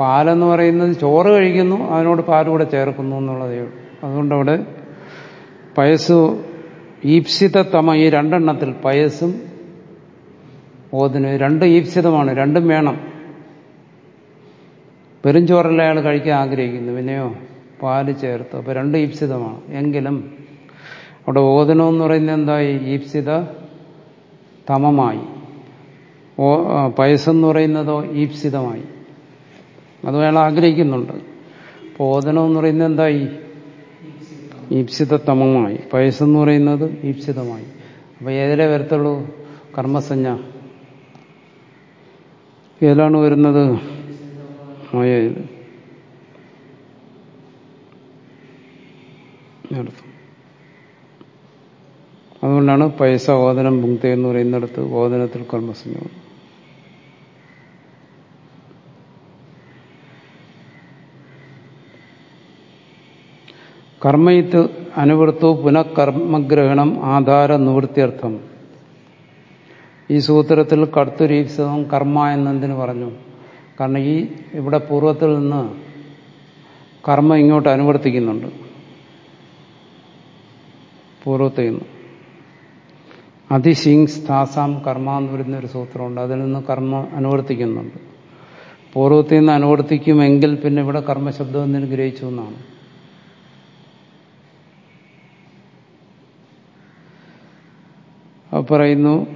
പാലെന്ന് പറയുന്നത് ചോറ് കഴിക്കുന്നു അതിനോട് പാൽ കൂടെ ചേർക്കുന്നു എന്നുള്ളതേ ഉള്ളൂ. അതുകൊണ്ട് അവിടെ പയസ് ഈപ്സിതത്തമ ഈ രണ്ടെണ്ണത്തിൽ പയസും ഓതിന് രണ്ട് ഈപ്സിതമാണ് രണ്ടും വേണം. വെറും ചോറല്ല അയാൾ കഴിക്കാൻ ആഗ്രഹിക്കുന്നു പിന്നെയോ പാൽ ചേർത്ത്. അപ്പൊ രണ്ട് ഈപ്സിതമാണ്. എങ്കിലും അവിടെ ഓതനം എന്ന് പറയുന്നത് എന്തായി ഈപ്സിത തമമായി. പയസെന്ന് പറയുന്നതോ ഈപ്സിതമായി. അത് അയാൾ ആഗ്രഹിക്കുന്നുണ്ട്. ബോധനം എന്ന് പറയുന്നത് എന്തായി? ഈപ്സിതതമമായി പയസ്സെന്ന് പറയുന്നത് ഈപ്സിതമായി. അപ്പൊ ഏതിലെ വരത്തുള്ളൂ? കർമ്മസഞ്ജ ഏതാണ് വരുന്നത്? മായയിൽ. അതുകൊണ്ടാണ് പൈസ ഓദനം ഭുക്തി എന്ന് പറയുന്നിടത്ത് ഓദനത്തിൽ കർമ്മസഞ്ജം കർമ്മയിത്ത് അനുവൃത്തു പുനഃകർമ്മഗ്രഹണം ആധാര നിവൃത്തിയർത്ഥം. ഈ സൂത്രത്തിൽ കർത്തുരീപ്സിതം കർമ്മ എന്നെന്തിനു പറഞ്ഞു? കാരണം ഈ ഇവിടെ പൂർവത്തിൽ നിന്ന് കർമ്മ ഇങ്ങോട്ട് അനുവർത്തിക്കുന്നുണ്ട്. പൂർവത്തിൽ നിന്ന്. അതിശിങ് സ്ഥാസാം കർമ്മ എന്ന് പറയുന്ന ഒരു സൂത്രമുണ്ട്. അതിൽ നിന്ന് കർമ്മ അനുവർത്തിക്കുന്നുണ്ട്. പൂർവത്തിൽ നിന്ന് അനുവർത്തിക്കുമെങ്കിൽ പിന്നെ ഇവിടെ കർമ്മശബ്ദം എന്തിനു ഗ്രഹിച്ചു എന്നാണ്. പറയുന്നു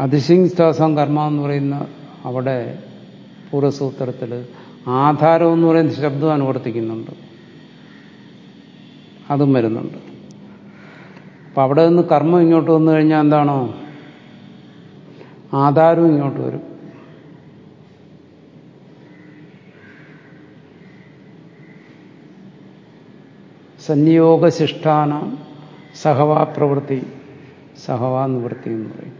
അതിശിംസ്താസം കർമ്മ എന്ന് പറയുന്ന അവിടെ പൂർവസൂത്രത്തിൽ ആധാരം എന്ന് പറയുന്ന ശബ്ദം അനുവർത്തിക്കുന്നുണ്ട്. അതും വരുന്നുണ്ട്. അപ്പം അവിടെ നിന്ന് കർമ്മം ഇങ്ങോട്ട് വന്നു കഴിഞ്ഞാൽ എന്താണോ? ആധാരവും ഇങ്ങോട്ട് വരും. സന്യോഗശിഷ്ടാന സഹവാ പ്രവൃത്തി സഹവാ നിവൃത്തി എന്ന് പറയും.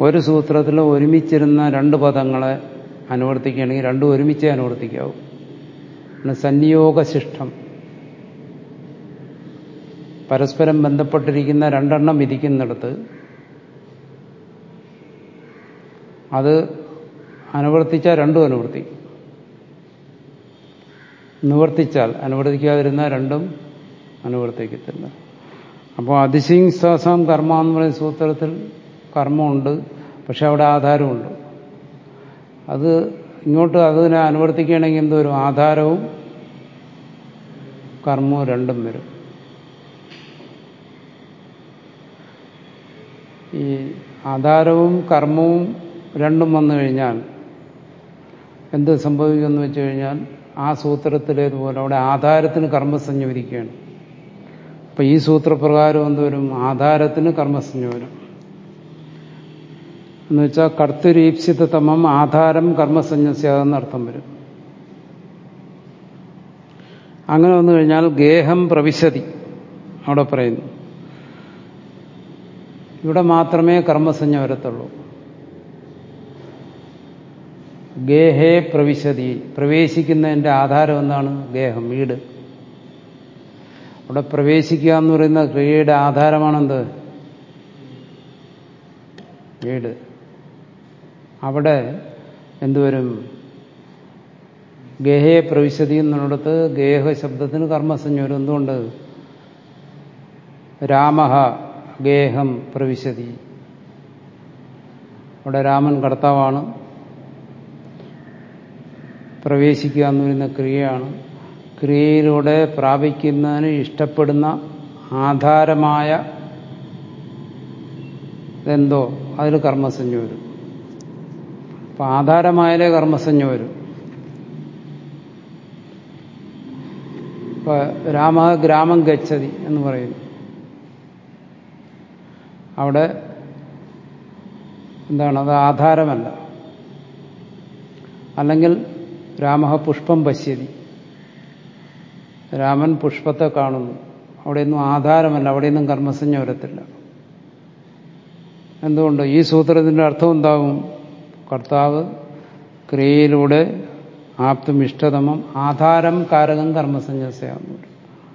ഒരു സൂത്രത്തിൽ ഒരുമിച്ചിരുന്ന രണ്ട് പദങ്ങളെ അനുവർത്തിക്കുകയാണെങ്കിൽ രണ്ടും ഒരുമിച്ചേ അനുവർത്തിക്കാവും. സന്യോഗശിഷ്ടം പരസ്പരം ബന്ധപ്പെട്ടിരിക്കുന്ന രണ്ടെണ്ണം വിധിക്കുന്നിടത്ത് അത് അനുവർത്തിച്ചാൽ രണ്ടും അനുവർത്തിക്കും. നിവർത്തിച്ചാൽ അനുവർത്തിക്കാതിരുന്നാൽ രണ്ടും അനുവർത്തിക്കത്തില്ല. അപ്പോൾ അതിശിംസാസം കർമ്മ എന്ന് പറയുന്ന സൂത്രത്തിൽ കർമ്മമുണ്ട് പക്ഷെ അവിടെ ആധാരമുണ്ട്. അത് ഇങ്ങോട്ട് അതിനെ അനുവർത്തിക്കുകയാണെങ്കിൽ എന്തോരും ആധാരവും കർമ്മവും രണ്ടും വരും. ഈ ആധാരവും കർമ്മവും രണ്ടും വന്നു കഴിഞ്ഞാൽ എന്ത് സംഭവിക്കുമെന്ന് വെച്ച് കഴിഞ്ഞാൽ ആ സൂത്രത്തിലേതുപോലെ അവിടെ ആധാരത്തിന് കർമ്മസഞ്ജ വിധിക്കുകയാണ് അപ്പൊ ഈ സൂത്രപ്രകാരം എന്തോരും ആധാരത്തിന് കർമ്മസഞ്ജ വരും. എന്ന് വെച്ചാൽ കർത്തരീപ്സിതമം ആധാരം കർമ്മസഞ്ജസ്യാതെന്ന് അർത്ഥം വരും. അങ്ങനെ വന്നു കഴിഞ്ഞാൽ ഗേഹം പ്രവിശതി അവിടെ പറയുന്നു. ഇവിടെ മാത്രമേ കർമ്മസഞ്ജ വരത്തുള്ളൂ. ഗേഹേ പ്രവിശതി. പ്രവേശിക്കുന്നതിന്റെ ആധാരം എന്താണ്? ഗേഹം വീട്. അവിടെ പ്രവേശിക്കുക എന്ന് പറയുന്ന ക്രിയയുടെ ആധാരമാണെന്ത്? വീട്. അവിടെ എന്തുവരും ഗേഹയെ പ്രവിശതി എന്നുള്ളിടത്ത് ഗേഹ ശബ്ദത്തിന് കർമ്മസഞ്ജ വരും. എന്തുകൊണ്ട്? രാമഹ ഗേഹം പ്രവിശതി. അവിടെ രാമൻ കർത്താവാണ്. പ്രവേശിക്കുക എന്ന് പറയുന്ന ക്രിയയാണ്. ക്രിയയിലൂടെ പ്രാപിക്കുന്നതിന് ഇഷ്ടപ്പെടുന്ന ആധാരമായ എന്തോ അതിൽ കർമ്മസഞ്ജ വരും. അപ്പൊ ആധാരമായാലേ കർമ്മസഞ്ജ വരും. ഇപ്പൊ രാമ ഗ്രാമം ഗച്ഛതി എന്ന് പറയുന്നു. അവിടെ എന്താണ്? അത് ആധാരമല്ല. അല്ലെങ്കിൽ രാമ പുഷ്പം പശ്യതി. രാമൻ പുഷ്പത്തെ കാണുന്നു. അവിടെയൊന്നും ആധാരമല്ല അവിടെയൊന്നും കർമ്മസഞ്ജ വരത്തില്ല. എന്തുകൊണ്ട്? ഈ സൂത്രത്തിന്റെ അർത്ഥം എന്താകും? കർത്താവ് ക്രിയയിലൂടെ ആപ്തും ഇഷ്ടതമം ആധാരം കാരകം കർമ്മസഞ്ജസയാകുന്നു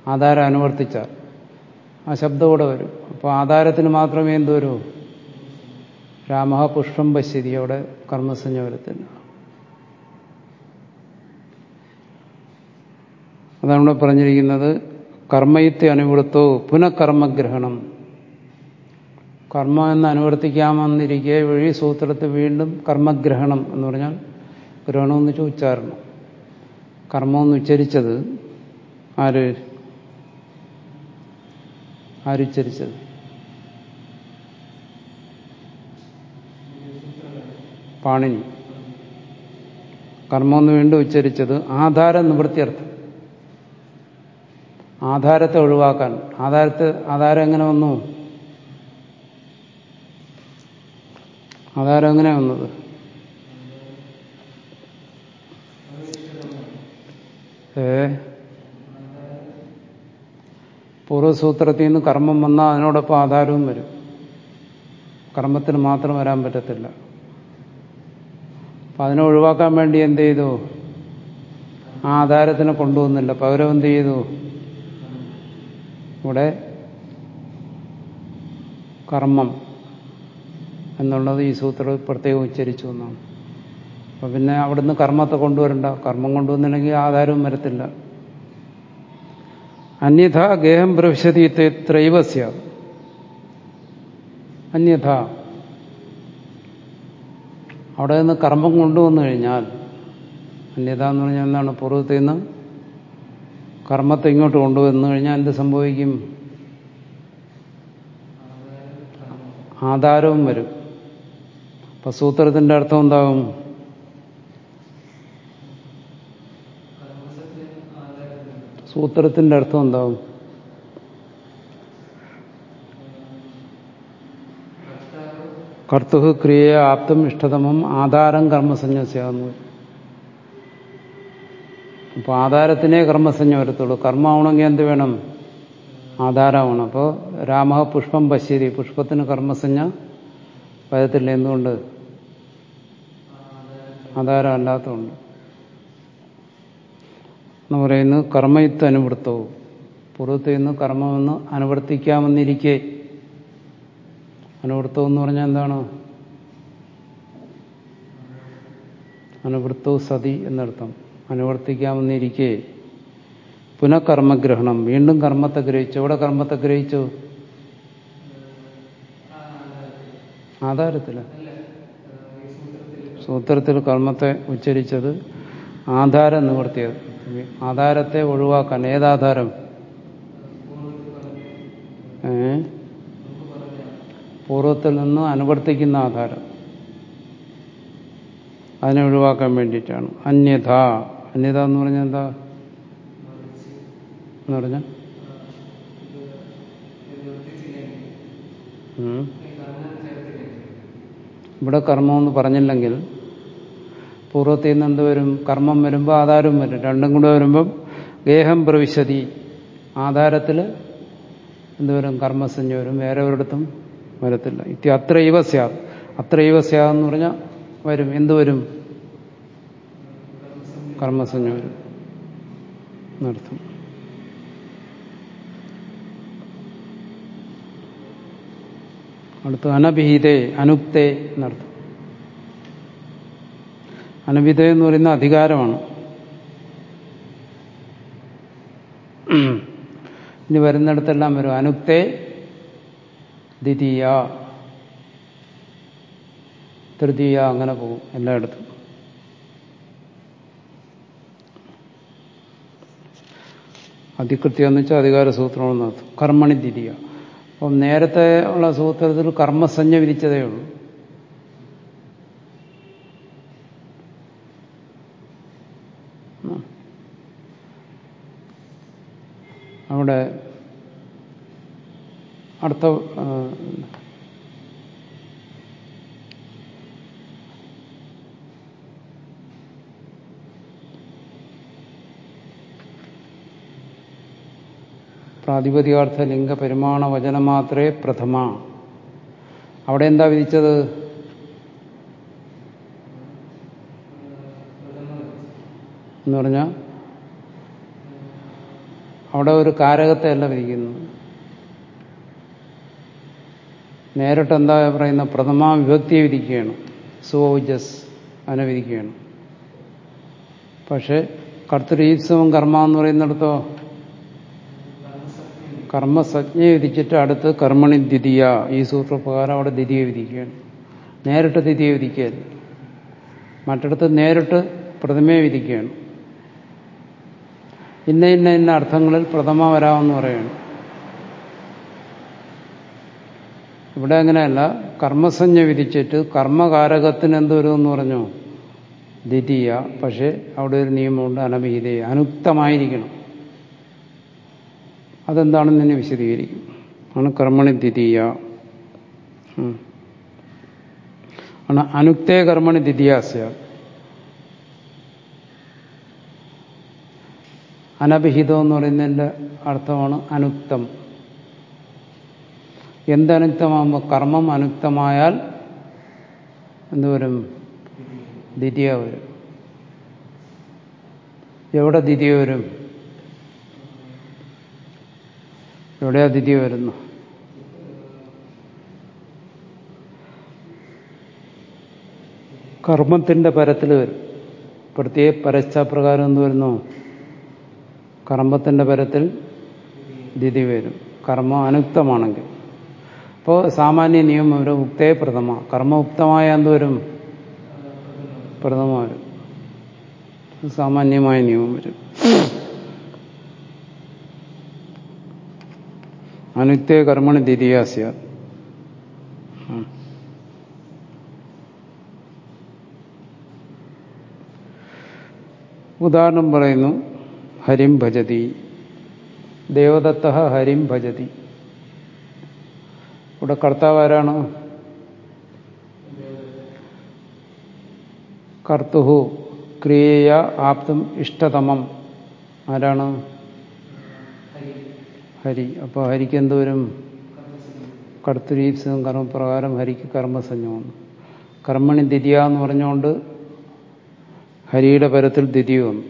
ആധാരം അനുവർത്തിച്ചാൽ ആ ശബ്ദം കൂടെ വരും. അപ്പോൾ ആധാരത്തിന് മാത്രമേ എന്ത് വരൂ? രാമ പുഷ്പം പശ്യതി അവിടെ കർമ്മസഞ്ജ വരത്തില്ല. അതാണ് ഇവിടെ പറഞ്ഞിരിക്കുന്നത്. കർമ്മയത്തെ അനുവൃത്തോ പുനഃകർമ്മഗ്രഹണം. കർമ്മ എന്ന് അനുവർത്തിക്കാമെന്നിരിക്കെ വഴി സൂത്രത്തെ വീണ്ടും കർമ്മഗ്രഹണം എന്ന് പറഞ്ഞാൽ ഗ്രഹണം എന്ന് വെച്ചാൽ ഉച്ചാരണം കർമ്മം എന്ന് ഉച്ചരിച്ചത് ആര്? ആരുച്ചരിച്ചത് പാണിനി. കർമ്മം എന്ന് വീണ്ടും ഉച്ചരിച്ചത് ആധാര നിവൃത്തിയർത്ഥം ആധാരത്തെ ഒഴിവാക്കാൻ. ആധാരത്തെ ആധാരം എങ്ങനെ വന്നു? ആധാരം എങ്ങനെ വന്നത്? ഏ? പൂർവസൂത്രത്തിൽ നിന്ന് കർമ്മം വന്നാൽ അതിനോടൊപ്പം ആധാരവും വരും. കർമ്മത്തിന് മാത്രം വരാൻ പറ്റത്തില്ല. അപ്പം അതിനെ ഒഴിവാക്കാൻ വേണ്ടി എന്ത് ചെയ്തു? ആ ആധാരത്തിനെ കൊണ്ടുവന്നില്ല. പകരം എന്ത് ചെയ്തു? ഇവിടെ കർമ്മം എന്നുള്ളത് ഈ സൂത്രം പ്രത്യേകം ഉച്ചരിച്ചു എന്നാണ്. അപ്പൊ പിന്നെ അവിടുന്ന് കർമ്മത്തെ കൊണ്ടുവരണ്ട. കർമ്മം കൊണ്ടുവന്നില്ലെങ്കിൽ ആധാരവും വരത്തില്ല. അന്യഥ ഗേഹം പ്രവിശതി ത്രൈവസ്യ. അന്യഥ. അവിടെ നിന്ന് കർമ്മം കൊണ്ടുവന്നു കഴിഞ്ഞാൽ അന്യത എന്ന് പറഞ്ഞാൽ എന്താണ്? പൂർവത്തിൽ നിന്ന് കർമ്മത്തെ ഇങ്ങോട്ട് കൊണ്ടുവന്നു കഴിഞ്ഞാൽ എന്ത് സംഭവിക്കും? ആധാരവും വരും. അപ്പൊ സൂത്രത്തിന്റെ അർത്ഥം എന്താകും? സൂത്രത്തിന്റെ അർത്ഥം എന്താകും? കർത്തുഹ് ക്രിയ ആപ്തം ഇഷ്ടതമം ആധാരം കർമ്മസഞ്ജസ്യാകുന്നു അപ്പൊ ആധാരത്തിനെ കർമ്മസഞ്ജ വരത്തുള്ളൂ. കർമ്മമാവണമെങ്കിൽ എന്ത് വേണം? ആധാരമാണ് അപ്പോൾ രാമ പുഷ്പം പശ്യതി. പുഷ്പത്തിന് കർമ്മസഞ്ജ വരത്തില്ല. എന്തുകൊണ്ട്? ആധാരം അല്ലാത്തതുകൊണ്ട്. എന്ന് പറയുന്നത് കർമ്മയുക്ത അനുവൃത്തവും. പുറത്ത് നിന്ന് കർമ്മമെന്ന് അനുവർത്തിക്കാമെന്നിരിക്കെ. അനുവൃത്തം എന്ന് പറഞ്ഞാൽ എന്താണ്? അനുവൃത്തവും സതി എന്നർത്ഥം. അനുവർത്തിക്കാമെന്നിരിക്കെ. പുനഃകർമ്മഗ്രഹണം. വീണ്ടും കർമ്മത്തെ ഗ്രഹിച്ചു? എവിടെ കർമ്മത്തെ ഗ്രഹിച്ചു? ആധാരത്തിൽ. സൂത്രത്തിൽ കർമ്മത്തെ ഉച്ചരിച്ചത് ആധാരം നിവർത്തിയത് ആധാരത്തെ ഒഴിവാക്കാൻ ഏതാധാരം? പൂർവത്തിൽ നിന്ന് അനുവർത്തിക്കുന്ന ആധാരം. അതിനെ ഒഴിവാക്കാൻ വേണ്ടിയിട്ടാണ്. അന്യഥ അന്യത എന്ന് പറഞ്ഞാൽ എന്താ എന്ന് പറഞ്ഞ ഇവിടെ കർമ്മം എന്ന് പറഞ്ഞില്ലെങ്കിൽ പൂർവത്തിൽ നിന്ന് എന്ത് വരും? കർമ്മം വരുമ്പോൾ ആധാരം വരും. രണ്ടും കൂടെ വരുമ്പം ഗേഹം പ്രവിശതി. ആധാരത്തിൽ എന്തുവരും കർമ്മസഞ്ജ വരും. വേറെ ഒരിടത്തും വരത്തില്ല. ഇത്തി അത്രൈവ സ്യാ അത്രൈവ സ്യാ എന്ന് പറഞ്ഞാൽ വരും. എന്ത് വരും? കർമ്മസഞ്ജ നടത്തും. അടുത്ത് അനഭിഹിതേ അനുപ്തേ എന്നർത്ഥം അനുഭിത എന്ന് പറയുന്ന അധികാരമാണ്. ഇനി വരുന്നിടത്തെല്ലാം വരും. അനുപ്തേ ദ്വിതീയ തൃതീയ അങ്ങനെ പോകും എല്ലായിടത്തും. അതികൃത്യം എന്ന് വെച്ചാൽ അധികാര സൂത്രമാണ് കർമ്മണി തിരിയ അപ്പം നേരത്തെ ഉള്ള സൂത്രത്തിൽ കർമ്മസഞ്ജ വിരിച്ചതേ ഉള്ളൂ. അവിടെ അടുത്ത പ്രാതിപതികാർത്ഥ ലിംഗ പരിമാണ വചനം മാത്രമേ പ്രഥമ. അവിടെ എന്താ വിധിച്ചത്? എന്ന് പറഞ്ഞാൽ അവിടെ ഒരു കാരകത്തെ അല്ല വിധിക്കുന്നു. നേരിട്ട് എന്താ പറയുന്ന പ്രഥമ വിഭക്തിയെ വിധിക്കുകയാണ്. സുവോജസ് അതിനെ വിധിക്കുകയാണ്. പക്ഷേ കർത്തരീപ്സവം കർമ്മ എന്ന് പറയുന്നിടത്തോ കർമ്മസജ്ഞയെ വിധിച്ചിട്ട് അടുത്ത് കർമ്മണി ദ്വിതീയ ഈ സൂത്രപ്രകാരം അവിടെ ദ്വിതീയ വിധിക്കുകയാണ് നേരിട്ട് ദ്വിതീയ വിധിക്കുകയല്ല മറ്റിടത്ത് നേരിട്ട് പ്രഥമയെ വിധിക്കുകയാണ് ഇന്ന ഇന്ന ഇന്ന അർത്ഥങ്ങളിൽ പ്രഥമ വരാമെന്ന് പറയുകയാണ് ഇവിടെ അങ്ങനെയല്ല. കർമ്മസഞ്ജ വിധിച്ചിട്ട് കർമ്മകാരകത്തിന് എന്തൊരുമെന്ന് പറഞ്ഞു? ദ്വിതീയ. പക്ഷേ അവിടെ ഒരു നിയമമുണ്ട് അനഭിഹിതയെ അനുക്തമായിരിക്കണം. അതെന്താണെന്ന് തന്നെ വിശദീകരിക്കും. ആണ് കർമ്മണി ദ്വിതീയ. ആണ് അനുക്തേ കർമ്മണി ദ്വിതീയാസ്യ. അനഭിഹിതം എന്ന് പറയുന്നതിന്റെ അർത്ഥമാണ് അനുക്തം. എന്തനുക്തമാകുമ്പോൾ കർമ്മം അനുക്തമായാൽ എന്തുവരും ദ്വിതീയ വരും. എവിടെ ദ്വിതീയ വരും? എവിടെയാ അതിഥി വരുന്നു. കർമ്മത്തിന്റെ പരത്തിൽ വരും. പ്രത്യേക പരശ്ചാപ്രകാരം എന്ന് വരുന്നു? കർമ്മത്തിന്റെ പരത്തിൽ ദിതി വരും. കർമ്മം അനുക്തമാണെങ്കിൽ. അപ്പോൾ സാമാന്യ നിയമം ഒരു ഉക്തേ പ്രഥമ. കർമ്മ ഉക്തമായ എന്ത് വരും? പ്രഥമ വരും. സാമാന്യമായ നിയമം വരും. അനുക്തേ കർമ്മണി ദ്വിതീയാസ്യ. ഉദാഹരണം പറയുന്നു ഹരിം ഭജതി. ദേവദത്ത ഹരിം ഭജതി. ഇവിടെ കർത്താവ് ആരാണ്? കർത്തുഹു ക്രിയയ ആപ്തം ഇഷ്ടതമം. ആരാണ്? ഹരി. അപ്പോൾ ഹരിക്ക് എന്തോരും കർത്തരീപ്സം കർമ്മപ്രകാരം ഹരിക്ക് കർമ്മസഞ്ജമാണ് കർമ്മണി ദിതിയ എന്ന് പറഞ്ഞുകൊണ്ട് ഹരിയുടെ പരത്തിൽ ദ്വിതീയ വന്നു.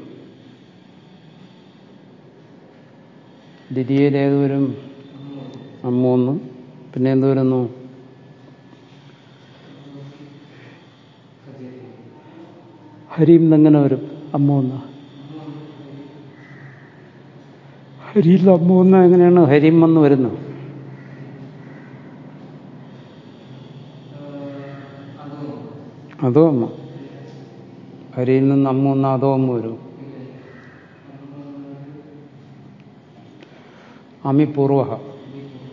അമ്മൂന്ന് പിന്നെ എന്തുവരുന്നു? ഹരിയും എങ്ങനെ വരും? അമ്മൂന്ന് അമ്മൂന്ന് എങ്ങനെയാണ് ഹരിം എന്ന് വരുന്നത്? അതോ അമ്മ? ഹരിയിൽ നിന്ന് അമ്മൂന്ന് അതോ അമ്മ വരും. അമിപൂർവ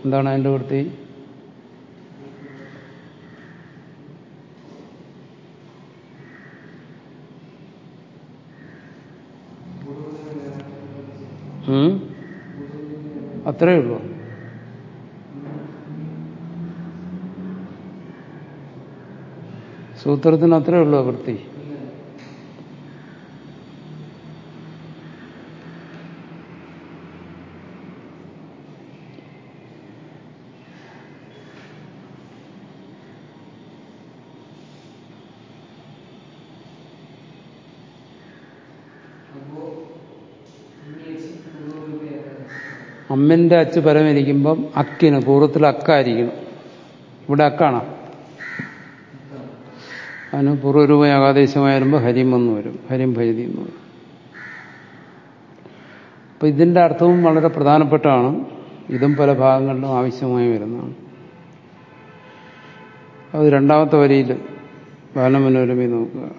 എന്താണ് അതിന്റെ വൃത്തി? ഉം? അത്രയേ ഉള്ളൂ. സൂത്രത്തിന് അത്രയേ ഉള്ളൂ വൃത്തി. അമ്മിന്റെ അച്ച് പരമിരിക്കുമ്പം അക്കിന് പൂർവത്തിൽ അക്കായിരിക്കണം. ഇവിടെ അക്കാണ്. അതിന് പൂർവരൂപം ഏകാദേശമായി വരുമ്പോൾ ഹരിം എന്ന് വരും. ഹരിം ഭജതി എന്ന് വരും. അപ്പൊ ഇതിന്റെ അർത്ഥവും വളരെ പ്രധാനപ്പെട്ടാണ്. ഇതും പല ഭാഗങ്ങളിലും ആവശ്യമായി വരുന്നതാണ്. അത് രണ്ടാമത്തെ വരിയിൽ ബാലമനോരമി നോക്കുക.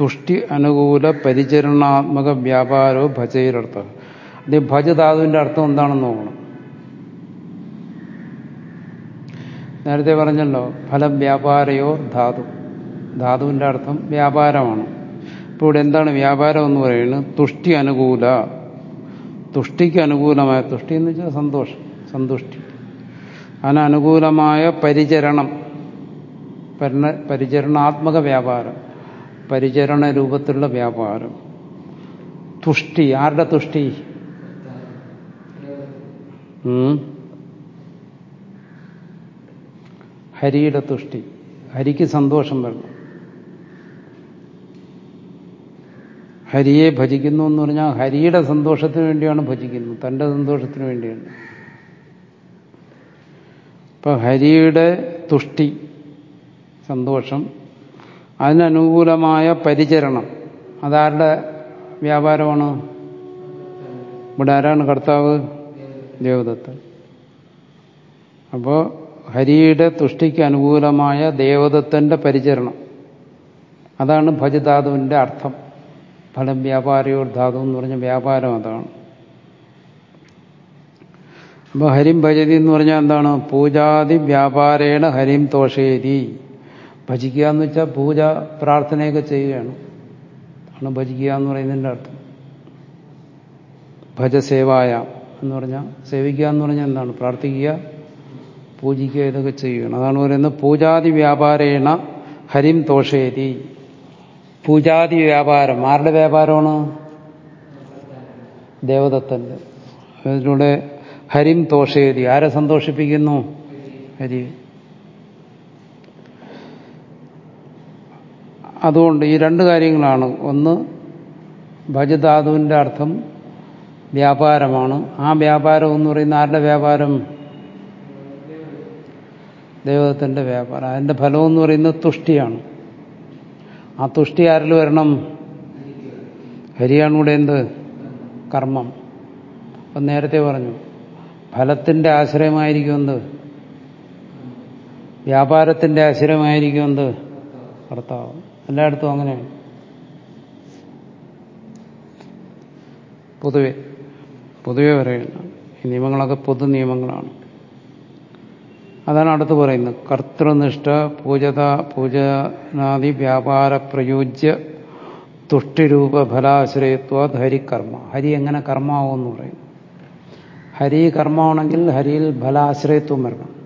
തുഷ്ടി അനുകൂല പരിചരണാത്മക വ്യാപാരോ ഭജയിലർത്ഥം അത് ഭജ ധാതുവിന്റെ അർത്ഥം എന്താണെന്ന് നോക്കണം. നേരത്തെ പറഞ്ഞല്ലോ ഫലം വ്യാപാരയോ ധാതു. ധാതുവിന്റെ അർത്ഥം വ്യാപാരമാണ്. ഇപ്പോൾ ഇവിടെ എന്താണ് വ്യാപാരം എന്ന് പറയുന്നത്? തുഷ്ടി അനുകൂല. തുഷ്ടിക്ക് അനുകൂലമായ തുഷ്ടി എന്ന് വെച്ചാൽ സന്തോഷം സന്തുഷ്ടി. അതിനനുകൂലമായ പരിചരണം. പരിണ പരിചരണാത്മക വ്യാപാരം. പരിചരണ രൂപത്തിലുള്ള വ്യാപാരം. തുഷ്ടി ആരുടെ തുഷ്ടി? ഹരിയുടെ തുഷ്ടി. ഹരിക്ക് സന്തോഷം വരണം. ഹരിയെ ഭജിക്കുന്നു എന്ന് പറഞ്ഞാൽ ഹരിയുടെ സന്തോഷത്തിന് വേണ്ടിയാണ് ഭജിക്കുന്നത്. തന്റെ സന്തോഷത്തിന് വേണ്ടിയാണ്. ഇപ്പൊ ഹരിയുടെ തുഷ്ടി സന്തോഷം അതിനനുകൂലമായ പരിചരണം. അതാരുടെ വ്യാപാരമാണ്? ഇവിടെ ആരാണ് കർത്താവ്? ദേവദത്തൻ അപ്പോൾ ഹരിയുടെ തുഷ്ടിക്ക് അനുകൂലമായ ദേവദത്തന്റെ പരിചരണം. അതാണ് ഭജധാതുവിന്റെ അർത്ഥം. ഫലം വ്യാപാരിയോർ ധാതു എന്ന് പറഞ്ഞ വ്യാപാരം അതാണ്. അപ്പോൾ ഹരിം ഭജതി എന്ന് പറഞ്ഞാൽ എന്താണ്? പൂജാതി വ്യാപാരേണ ഹരിം തോഷേതി. ഭജിക്കുക എന്ന് വെച്ചാൽ പൂജ പ്രാർത്ഥനയൊക്കെ ചെയ്യുകയാണ്. ആണ് ഭജിക്കുക എന്ന് പറയുന്നതിന്റെ അർത്ഥം. ഭജസേവായ. എന്ന് പറഞ്ഞാൽ സേവിക്കുക എന്ന് പറഞ്ഞാൽ എന്താണ്? പ്രാർത്ഥിക്കുക പൂജിക്കുക ഇതൊക്കെ ചെയ്യണം അതാണ് പറയുന്നത് പൂജാതി വ്യാപാരേണ ഹരിം തോഷേതി പൂജാതി വ്യാപാരം. ആരുടെ വ്യാപാരമാണ്? ദേവദത്തന്റെ. അതിലൂടെ ഹരിം തോഷേതി ആരെ സന്തോഷിപ്പിക്കുന്നു? ഹരി. അതുകൊണ്ട് ഈ രണ്ട് കാര്യങ്ങളാണ്. ഒന്ന് ഭജധാതുവിന്റെ അർത്ഥം വ്യാപാരമാണ്. ആ വ്യാപാരം എന്ന് പറയുന്ന ആരുടെ വ്യാപാരം? ദൈവത്തിന്റെ വ്യാപാരം. അതിന്റെ ഫലം എന്ന് പറയുന്നത് തുഷ്ടിയാണ്. ആ തുഷ്ടി ആരിൽ വരണം? ഹരിയാണ് ഇവിടെ എന്ത്? കർമ്മം. അപ്പം നേരത്തെ പറഞ്ഞു ഫലത്തിന്റെ ആശ്രയമായിരിക്കും എന്ത്? വ്യാപാരത്തിന്റെ ആശ്രയമായിരിക്കും എന്ത്? ഭർത്താവ് എല്ലായിടത്തും അങ്ങനെയാണ്. പൊതുവെ പൊതുവെ പറയുന്നു ഈ നിയമങ്ങളൊക്കെ പൊതു നിയമങ്ങളാണ്. അതാണ് അടുത്ത് പറയുന്നത്. കർത്തൃനിഷ്ഠ പൂജത പൂജനാദി വ്യാപാര പ്രയോജ്യ തുഷ്ടിരൂപ ഫലാശ്രയത്വ ഹരികർമ്മ. ഹരി എങ്ങനെ കർമാവെന്ന് പറയും. ഹരി കർമ്മമാണെങ്കിൽ ഹരിയിൽ ഫലാശ്രയത്വം വരണം.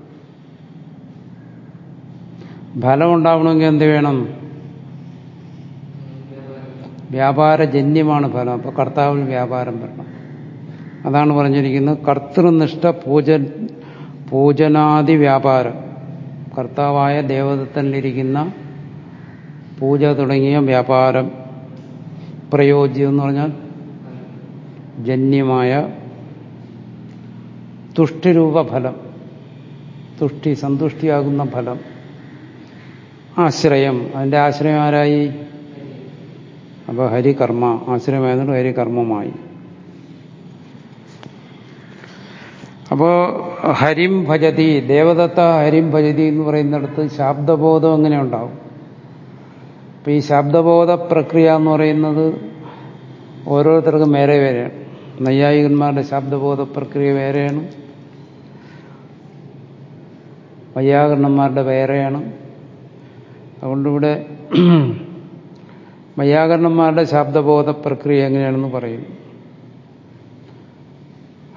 ഫലം ഉണ്ടാവണമെങ്കിൽ എന്ത് വേണം? വ്യാപാരജന്യമാണ് ഫലം. അപ്പൊ കർത്താവിൽ വ്യാപാരം വരണം. അതാണ് പറഞ്ഞിരിക്കുന്നത് കർത്തൃനിഷ്ഠ പൂജ പൂജനാദി വ്യാപാരം. കർത്താവായ ദേവതത്തനിലിരിക്കുന്ന പൂജ തുടങ്ങിയ വ്യാപാരം. പ്രയോജ്യം എന്ന് പറഞ്ഞാൽ ജന്യമായ തുഷ്ടിരൂപ ഫലം. തുഷ്ടി സന്തുഷ്ടിയാകുന്ന ഫലം. ആശ്രയം. അതിന്റെ ആശ്രയം ആരായി? അപ്പോൾ ഹരികർമ്മ ആശ്രയമായതുകൊണ്ട് ഹരികർമ്മമായി. അപ്പോ ഹരിം ഭജതി ദേവദത്ത ഹരിം ഭജതി എന്ന് പറയുന്നിടത്ത് ശാബ്ദബോധം എങ്ങനെ ഉണ്ടാവും? അപ്പൊ ഈ ശാബ്ദബോധ പ്രക്രിയ എന്ന് പറയുന്നത് ഓരോരുത്തർക്കും വേറെ വേറെയാണ്. നൈയായികന്മാരുടെ ശാബ്ദബോധ പ്രക്രിയ വേറെയാണ്. വൈയാകരണന്മാരുടെ വേറെയാണ്. അതുകൊണ്ടിവിടെ വൈയാകരണന്മാരുടെ ശാബ്ദബോധ പ്രക്രിയ എങ്ങനെയാണെന്ന് പറയുന്നു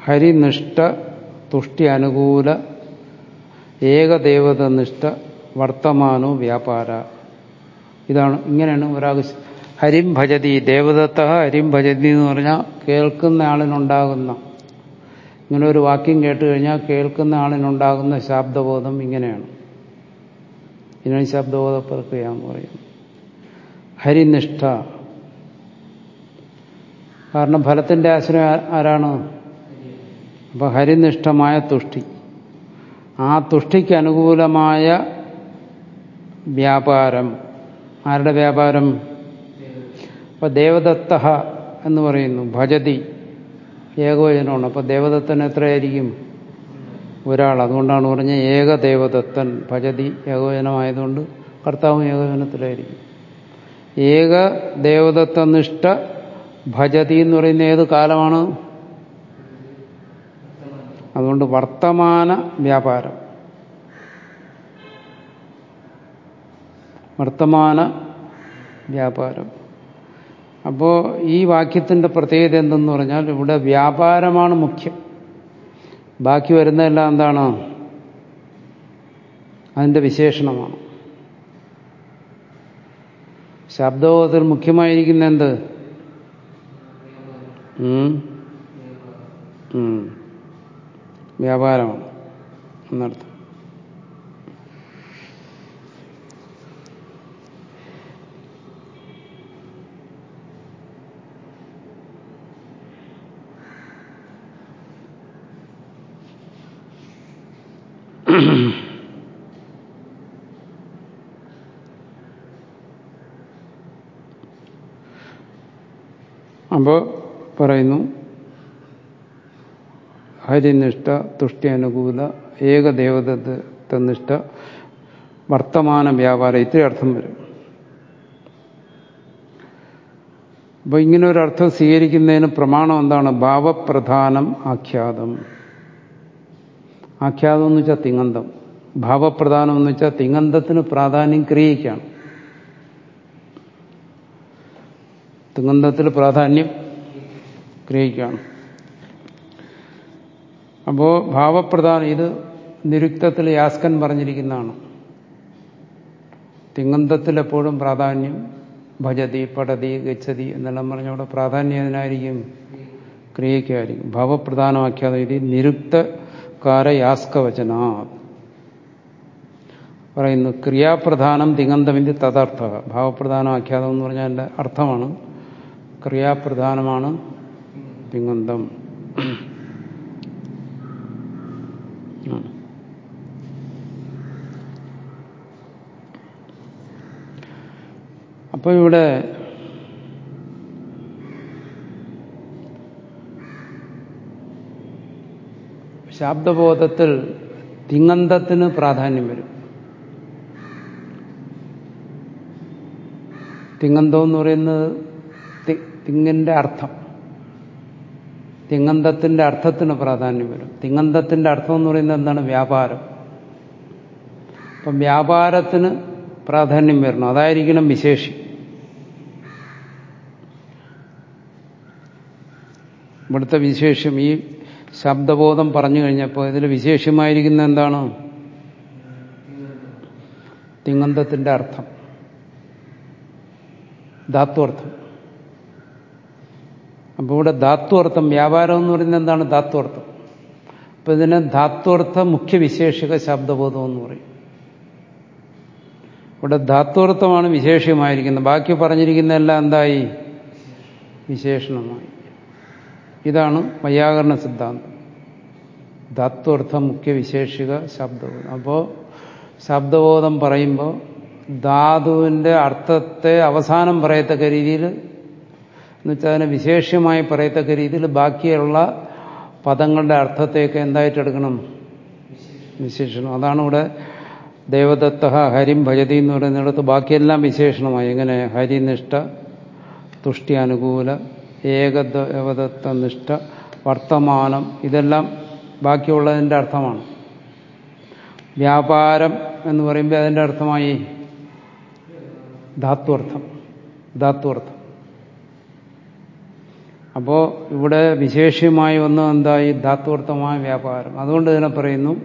ഹരിനിഷ്ഠ തുഷ്ടി അനുകൂല ഏകദേവത നിഷ്ഠ വർത്തമാനോ വ്യാപാര. ഇതാണ് ഇങ്ങനെയാണ് ഒരാൾ ഹരിം ഭജതി ദേവദത്ത ഹരിം ഭജതി എന്ന് പറഞ്ഞാൽ കേൾക്കുന്ന ആളിനുണ്ടാകുന്ന. ഇങ്ങനെ ഒരു വാക്യം കേട്ട് കഴിഞ്ഞാൽ കേൾക്കുന്ന ആളിനുണ്ടാകുന്ന ശാബ്ദബോധം ഇങ്ങനെയാണ്. ഇതിനാണ് ശബ്ദബോധ പ്രക്രിയ എന്ന് പറയുന്നത്. ഹരിനിഷ്ഠ. കാരണം ഫലത്തിന്റെ ആശ്രയം ആരാണ്? അപ്പൊ ഹരിനിഷ്ഠമായ തുഷ്ടി. ആ തുഷ്ടിക്ക് അനുകൂലമായ വ്യാപാരം. ആരുടെ വ്യാപാരം? അപ്പൊ ദേവദത്ത എന്ന് പറയുന്നു. ഭജതി ഏകവചനമാണ്. അപ്പൊ ദേവദത്തൻ എത്രയായിരിക്കും? ഒരാൾ. അതുകൊണ്ടാണ് പറഞ്ഞ ഏകദേവദത്തൻ ഭജതി ഏകവചനമായതുകൊണ്ട് കർത്താവും ഏകവചനത്തിലായിരിക്കും. ഏക ദേവദത്തനിഷ്ഠ ഭജതി എന്ന് പറയുന്ന ഏത് കാലമാണ്? അതുകൊണ്ട് വർത്തമാന വ്യാപാരം. വർത്തമാന വ്യാപാരം. അപ്പോൾ ഈ വാക്യത്തിന്റെ പ്രത്യേകത എന്തെന്ന് പറഞ്ഞാൽ ഇവിടെ വ്യാപാരമാണ് മുഖ്യം. ബാക്കി വരുന്നതെല്ലാം എന്താണ്? അതിന്റെ വിശേഷണമാണ്. ശബ്ദബോധത്തിൽ മുഖ്യമായിരിക്കുന്ന എന്ത്. വ്യാപാരമാണ്. എന്നർത്ഥം അപ്പോൾ പറയുന്നു ഹരിനിഷ്ഠ തുഷ്ടി അനുകൂല ഏകദേവതത്വനിഷ്ഠ വർത്തമാന വ്യാപാരം ഇത്രയും അർത്ഥം വരും. അപ്പൊ ഇങ്ങനെ ഒരു അർത്ഥം സ്വീകരിക്കുന്നതിന് പ്രമാണം എന്താണ്? ഭാവപ്രധാനം ആഖ്യാതം. ആഖ്യാതം എന്ന് വെച്ചാൽ തിങ്ങന്തം. ഭാവപ്രധാനം എന്ന് വെച്ചാൽ തിങ്ങന്തത്തിന് പ്രാധാന്യം ക്രിയയ്ക്കാണ് തിങ്ങന്തത്തിൽ പ്രാധാന്യം ക്രിയയ്ക്കാണ് അപ്പോൾ ഭാവപ്രധാനം ഇത് നിരുക്തത്തിൽ യാസ്കൻ പറഞ്ഞിരിക്കുന്നതാണ്. തിങ്ങന്തത്തിൽ എപ്പോഴും പ്രാധാന്യം ഭജതി പടതി ഗച്ഛതി എന്നെല്ലാം പറഞ്ഞവിടെ പ്രാധാന്യം അതിനായിരിക്കും ക്രിയയ്ക്കായിരിക്കും. ഭാവപ്രധാനമാക്കിയാൽ ഇത് നിരുക്തകാര യാസ്കവചന പറയുന്നു ക്രിയാപ്രധാനം തിങ്ങന്തമിന്റെ തദർത്ഥ. ഭാവപ്രധാനമാഖ്യാതം എന്ന് പറഞ്ഞാൽ അർത്ഥമാണ് ക്രിയാപ്രധാനമാണ് തിങ്ങന്തം. അപ്പോൾ ഇവിടെ ശാബ്ദബോധത്തിൽ തിങ്ങന്തത്തിന് പ്രാധാന്യം വരും. തിങ്ങന്തം എന്ന് പറയുന്നത് തിങ്ങിന്റെ അർത്ഥം. തിങ്ങന്തത്തിന്റെ അർത്ഥത്തിന് പ്രാധാന്യം വരും. തിങ്ങന്തത്തിന്റെ അർത്ഥം എന്ന് പറയുന്നത് എന്താണ്? വ്യാപാരം. അപ്പം വ്യാപാരത്തിന് പ്രാധാന്യം വരണം. അതായിരിക്കണം വിശേഷി. ഇവിടുത്തെ വിശേഷം ഈ ശബ്ദബോധം പറഞ്ഞു കഴിഞ്ഞപ്പോൾ ഇതിൽ വിശേഷമായിരിക്കുന്ന എന്താണ്? തിങ്ങന്തത്തിന്റെ അർത്ഥം. ധാത്വർത്ഥം. അപ്പോൾ ഇവിടെ ധാത്വർത്ഥം വ്യാപാരം എന്ന് പറയുന്നത് എന്താണ് ധാത്വർത്ഥം? അപ്പൊ ഇതിന് ധാത്വർത്ഥ മുഖ്യ വിശേഷിക ശബ്ദബോധം എന്ന് പറയും. ഇവിടെ ധാത്വർത്ഥമാണ് വിശേഷ്യമായിരിക്കുന്നത് ബാക്കി പറഞ്ഞിരിക്കുന്നതെല്ലാം എന്തായി? വിശേഷണമായി. ഇതാണ് വൈയാകരണ സിദ്ധാന്തം. ധാത്വർത്ഥ മുഖ്യ വിശേഷിക ശബ്ദബോധം. അപ്പോൾ ശബ്ദബോധം പറയുമ്പോൾ ധാതുവിന്റെ അർത്ഥത്തെ അവസാനം പറയത്തക്ക രീതിയിൽ എന്നുവെച്ചാൽ അതിനെ വിശേഷമായി പറയത്തക്ക രീതിയിൽ ബാക്കിയുള്ള പദങ്ങളുടെ അർത്ഥത്തെയൊക്കെ എന്തായിട്ടെടുക്കണം വിശേഷണം. അതാണ് ഇവിടെ ദേവദത്ത ഹരിം ഭജതി എന്ന് പറയുന്നിടത്ത് ബാക്കിയെല്ലാം വിശേഷണമായി. എങ്ങനെ? ഹരിനിഷ്ഠ തുഷ്ടി അനുകൂല ഏകദേവദത്ത നിഷ്ഠ വർത്തമാനം. ഇതെല്ലാം ബാക്കിയുള്ളതിന്റെ അർത്ഥമാണ്. വ്യാപാരം എന്ന് പറയുമ്പോൾ അതിന്റെ അർത്ഥമായി ധാത്വർത്ഥം. ധാത്വർത്ഥം. അപ്പോൾ ഇവിടെ വിശേഷ്യമായി ഒന്ന് എന്തായി ധാത്വർത്ഥമായ വ്യാപാരം? അതുകൊണ്ട് ഇതിനെ പറയുന്നു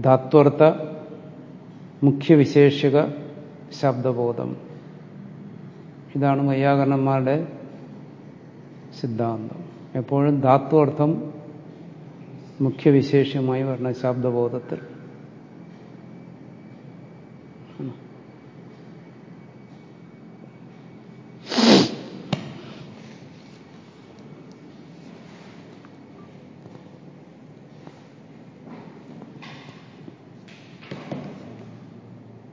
ധാത്വർത്ഥ മുഖ്യവിശേഷിക ശബ്ദബോധം. ഇതാണ് വൈയാകരണന്മാരുടെ സിദ്ധാന്തം. എപ്പോഴും ധാത്വർത്ഥം മുഖ്യവിശേഷ്യമായി വരണ ശബ്ദബോധത്തിൽ.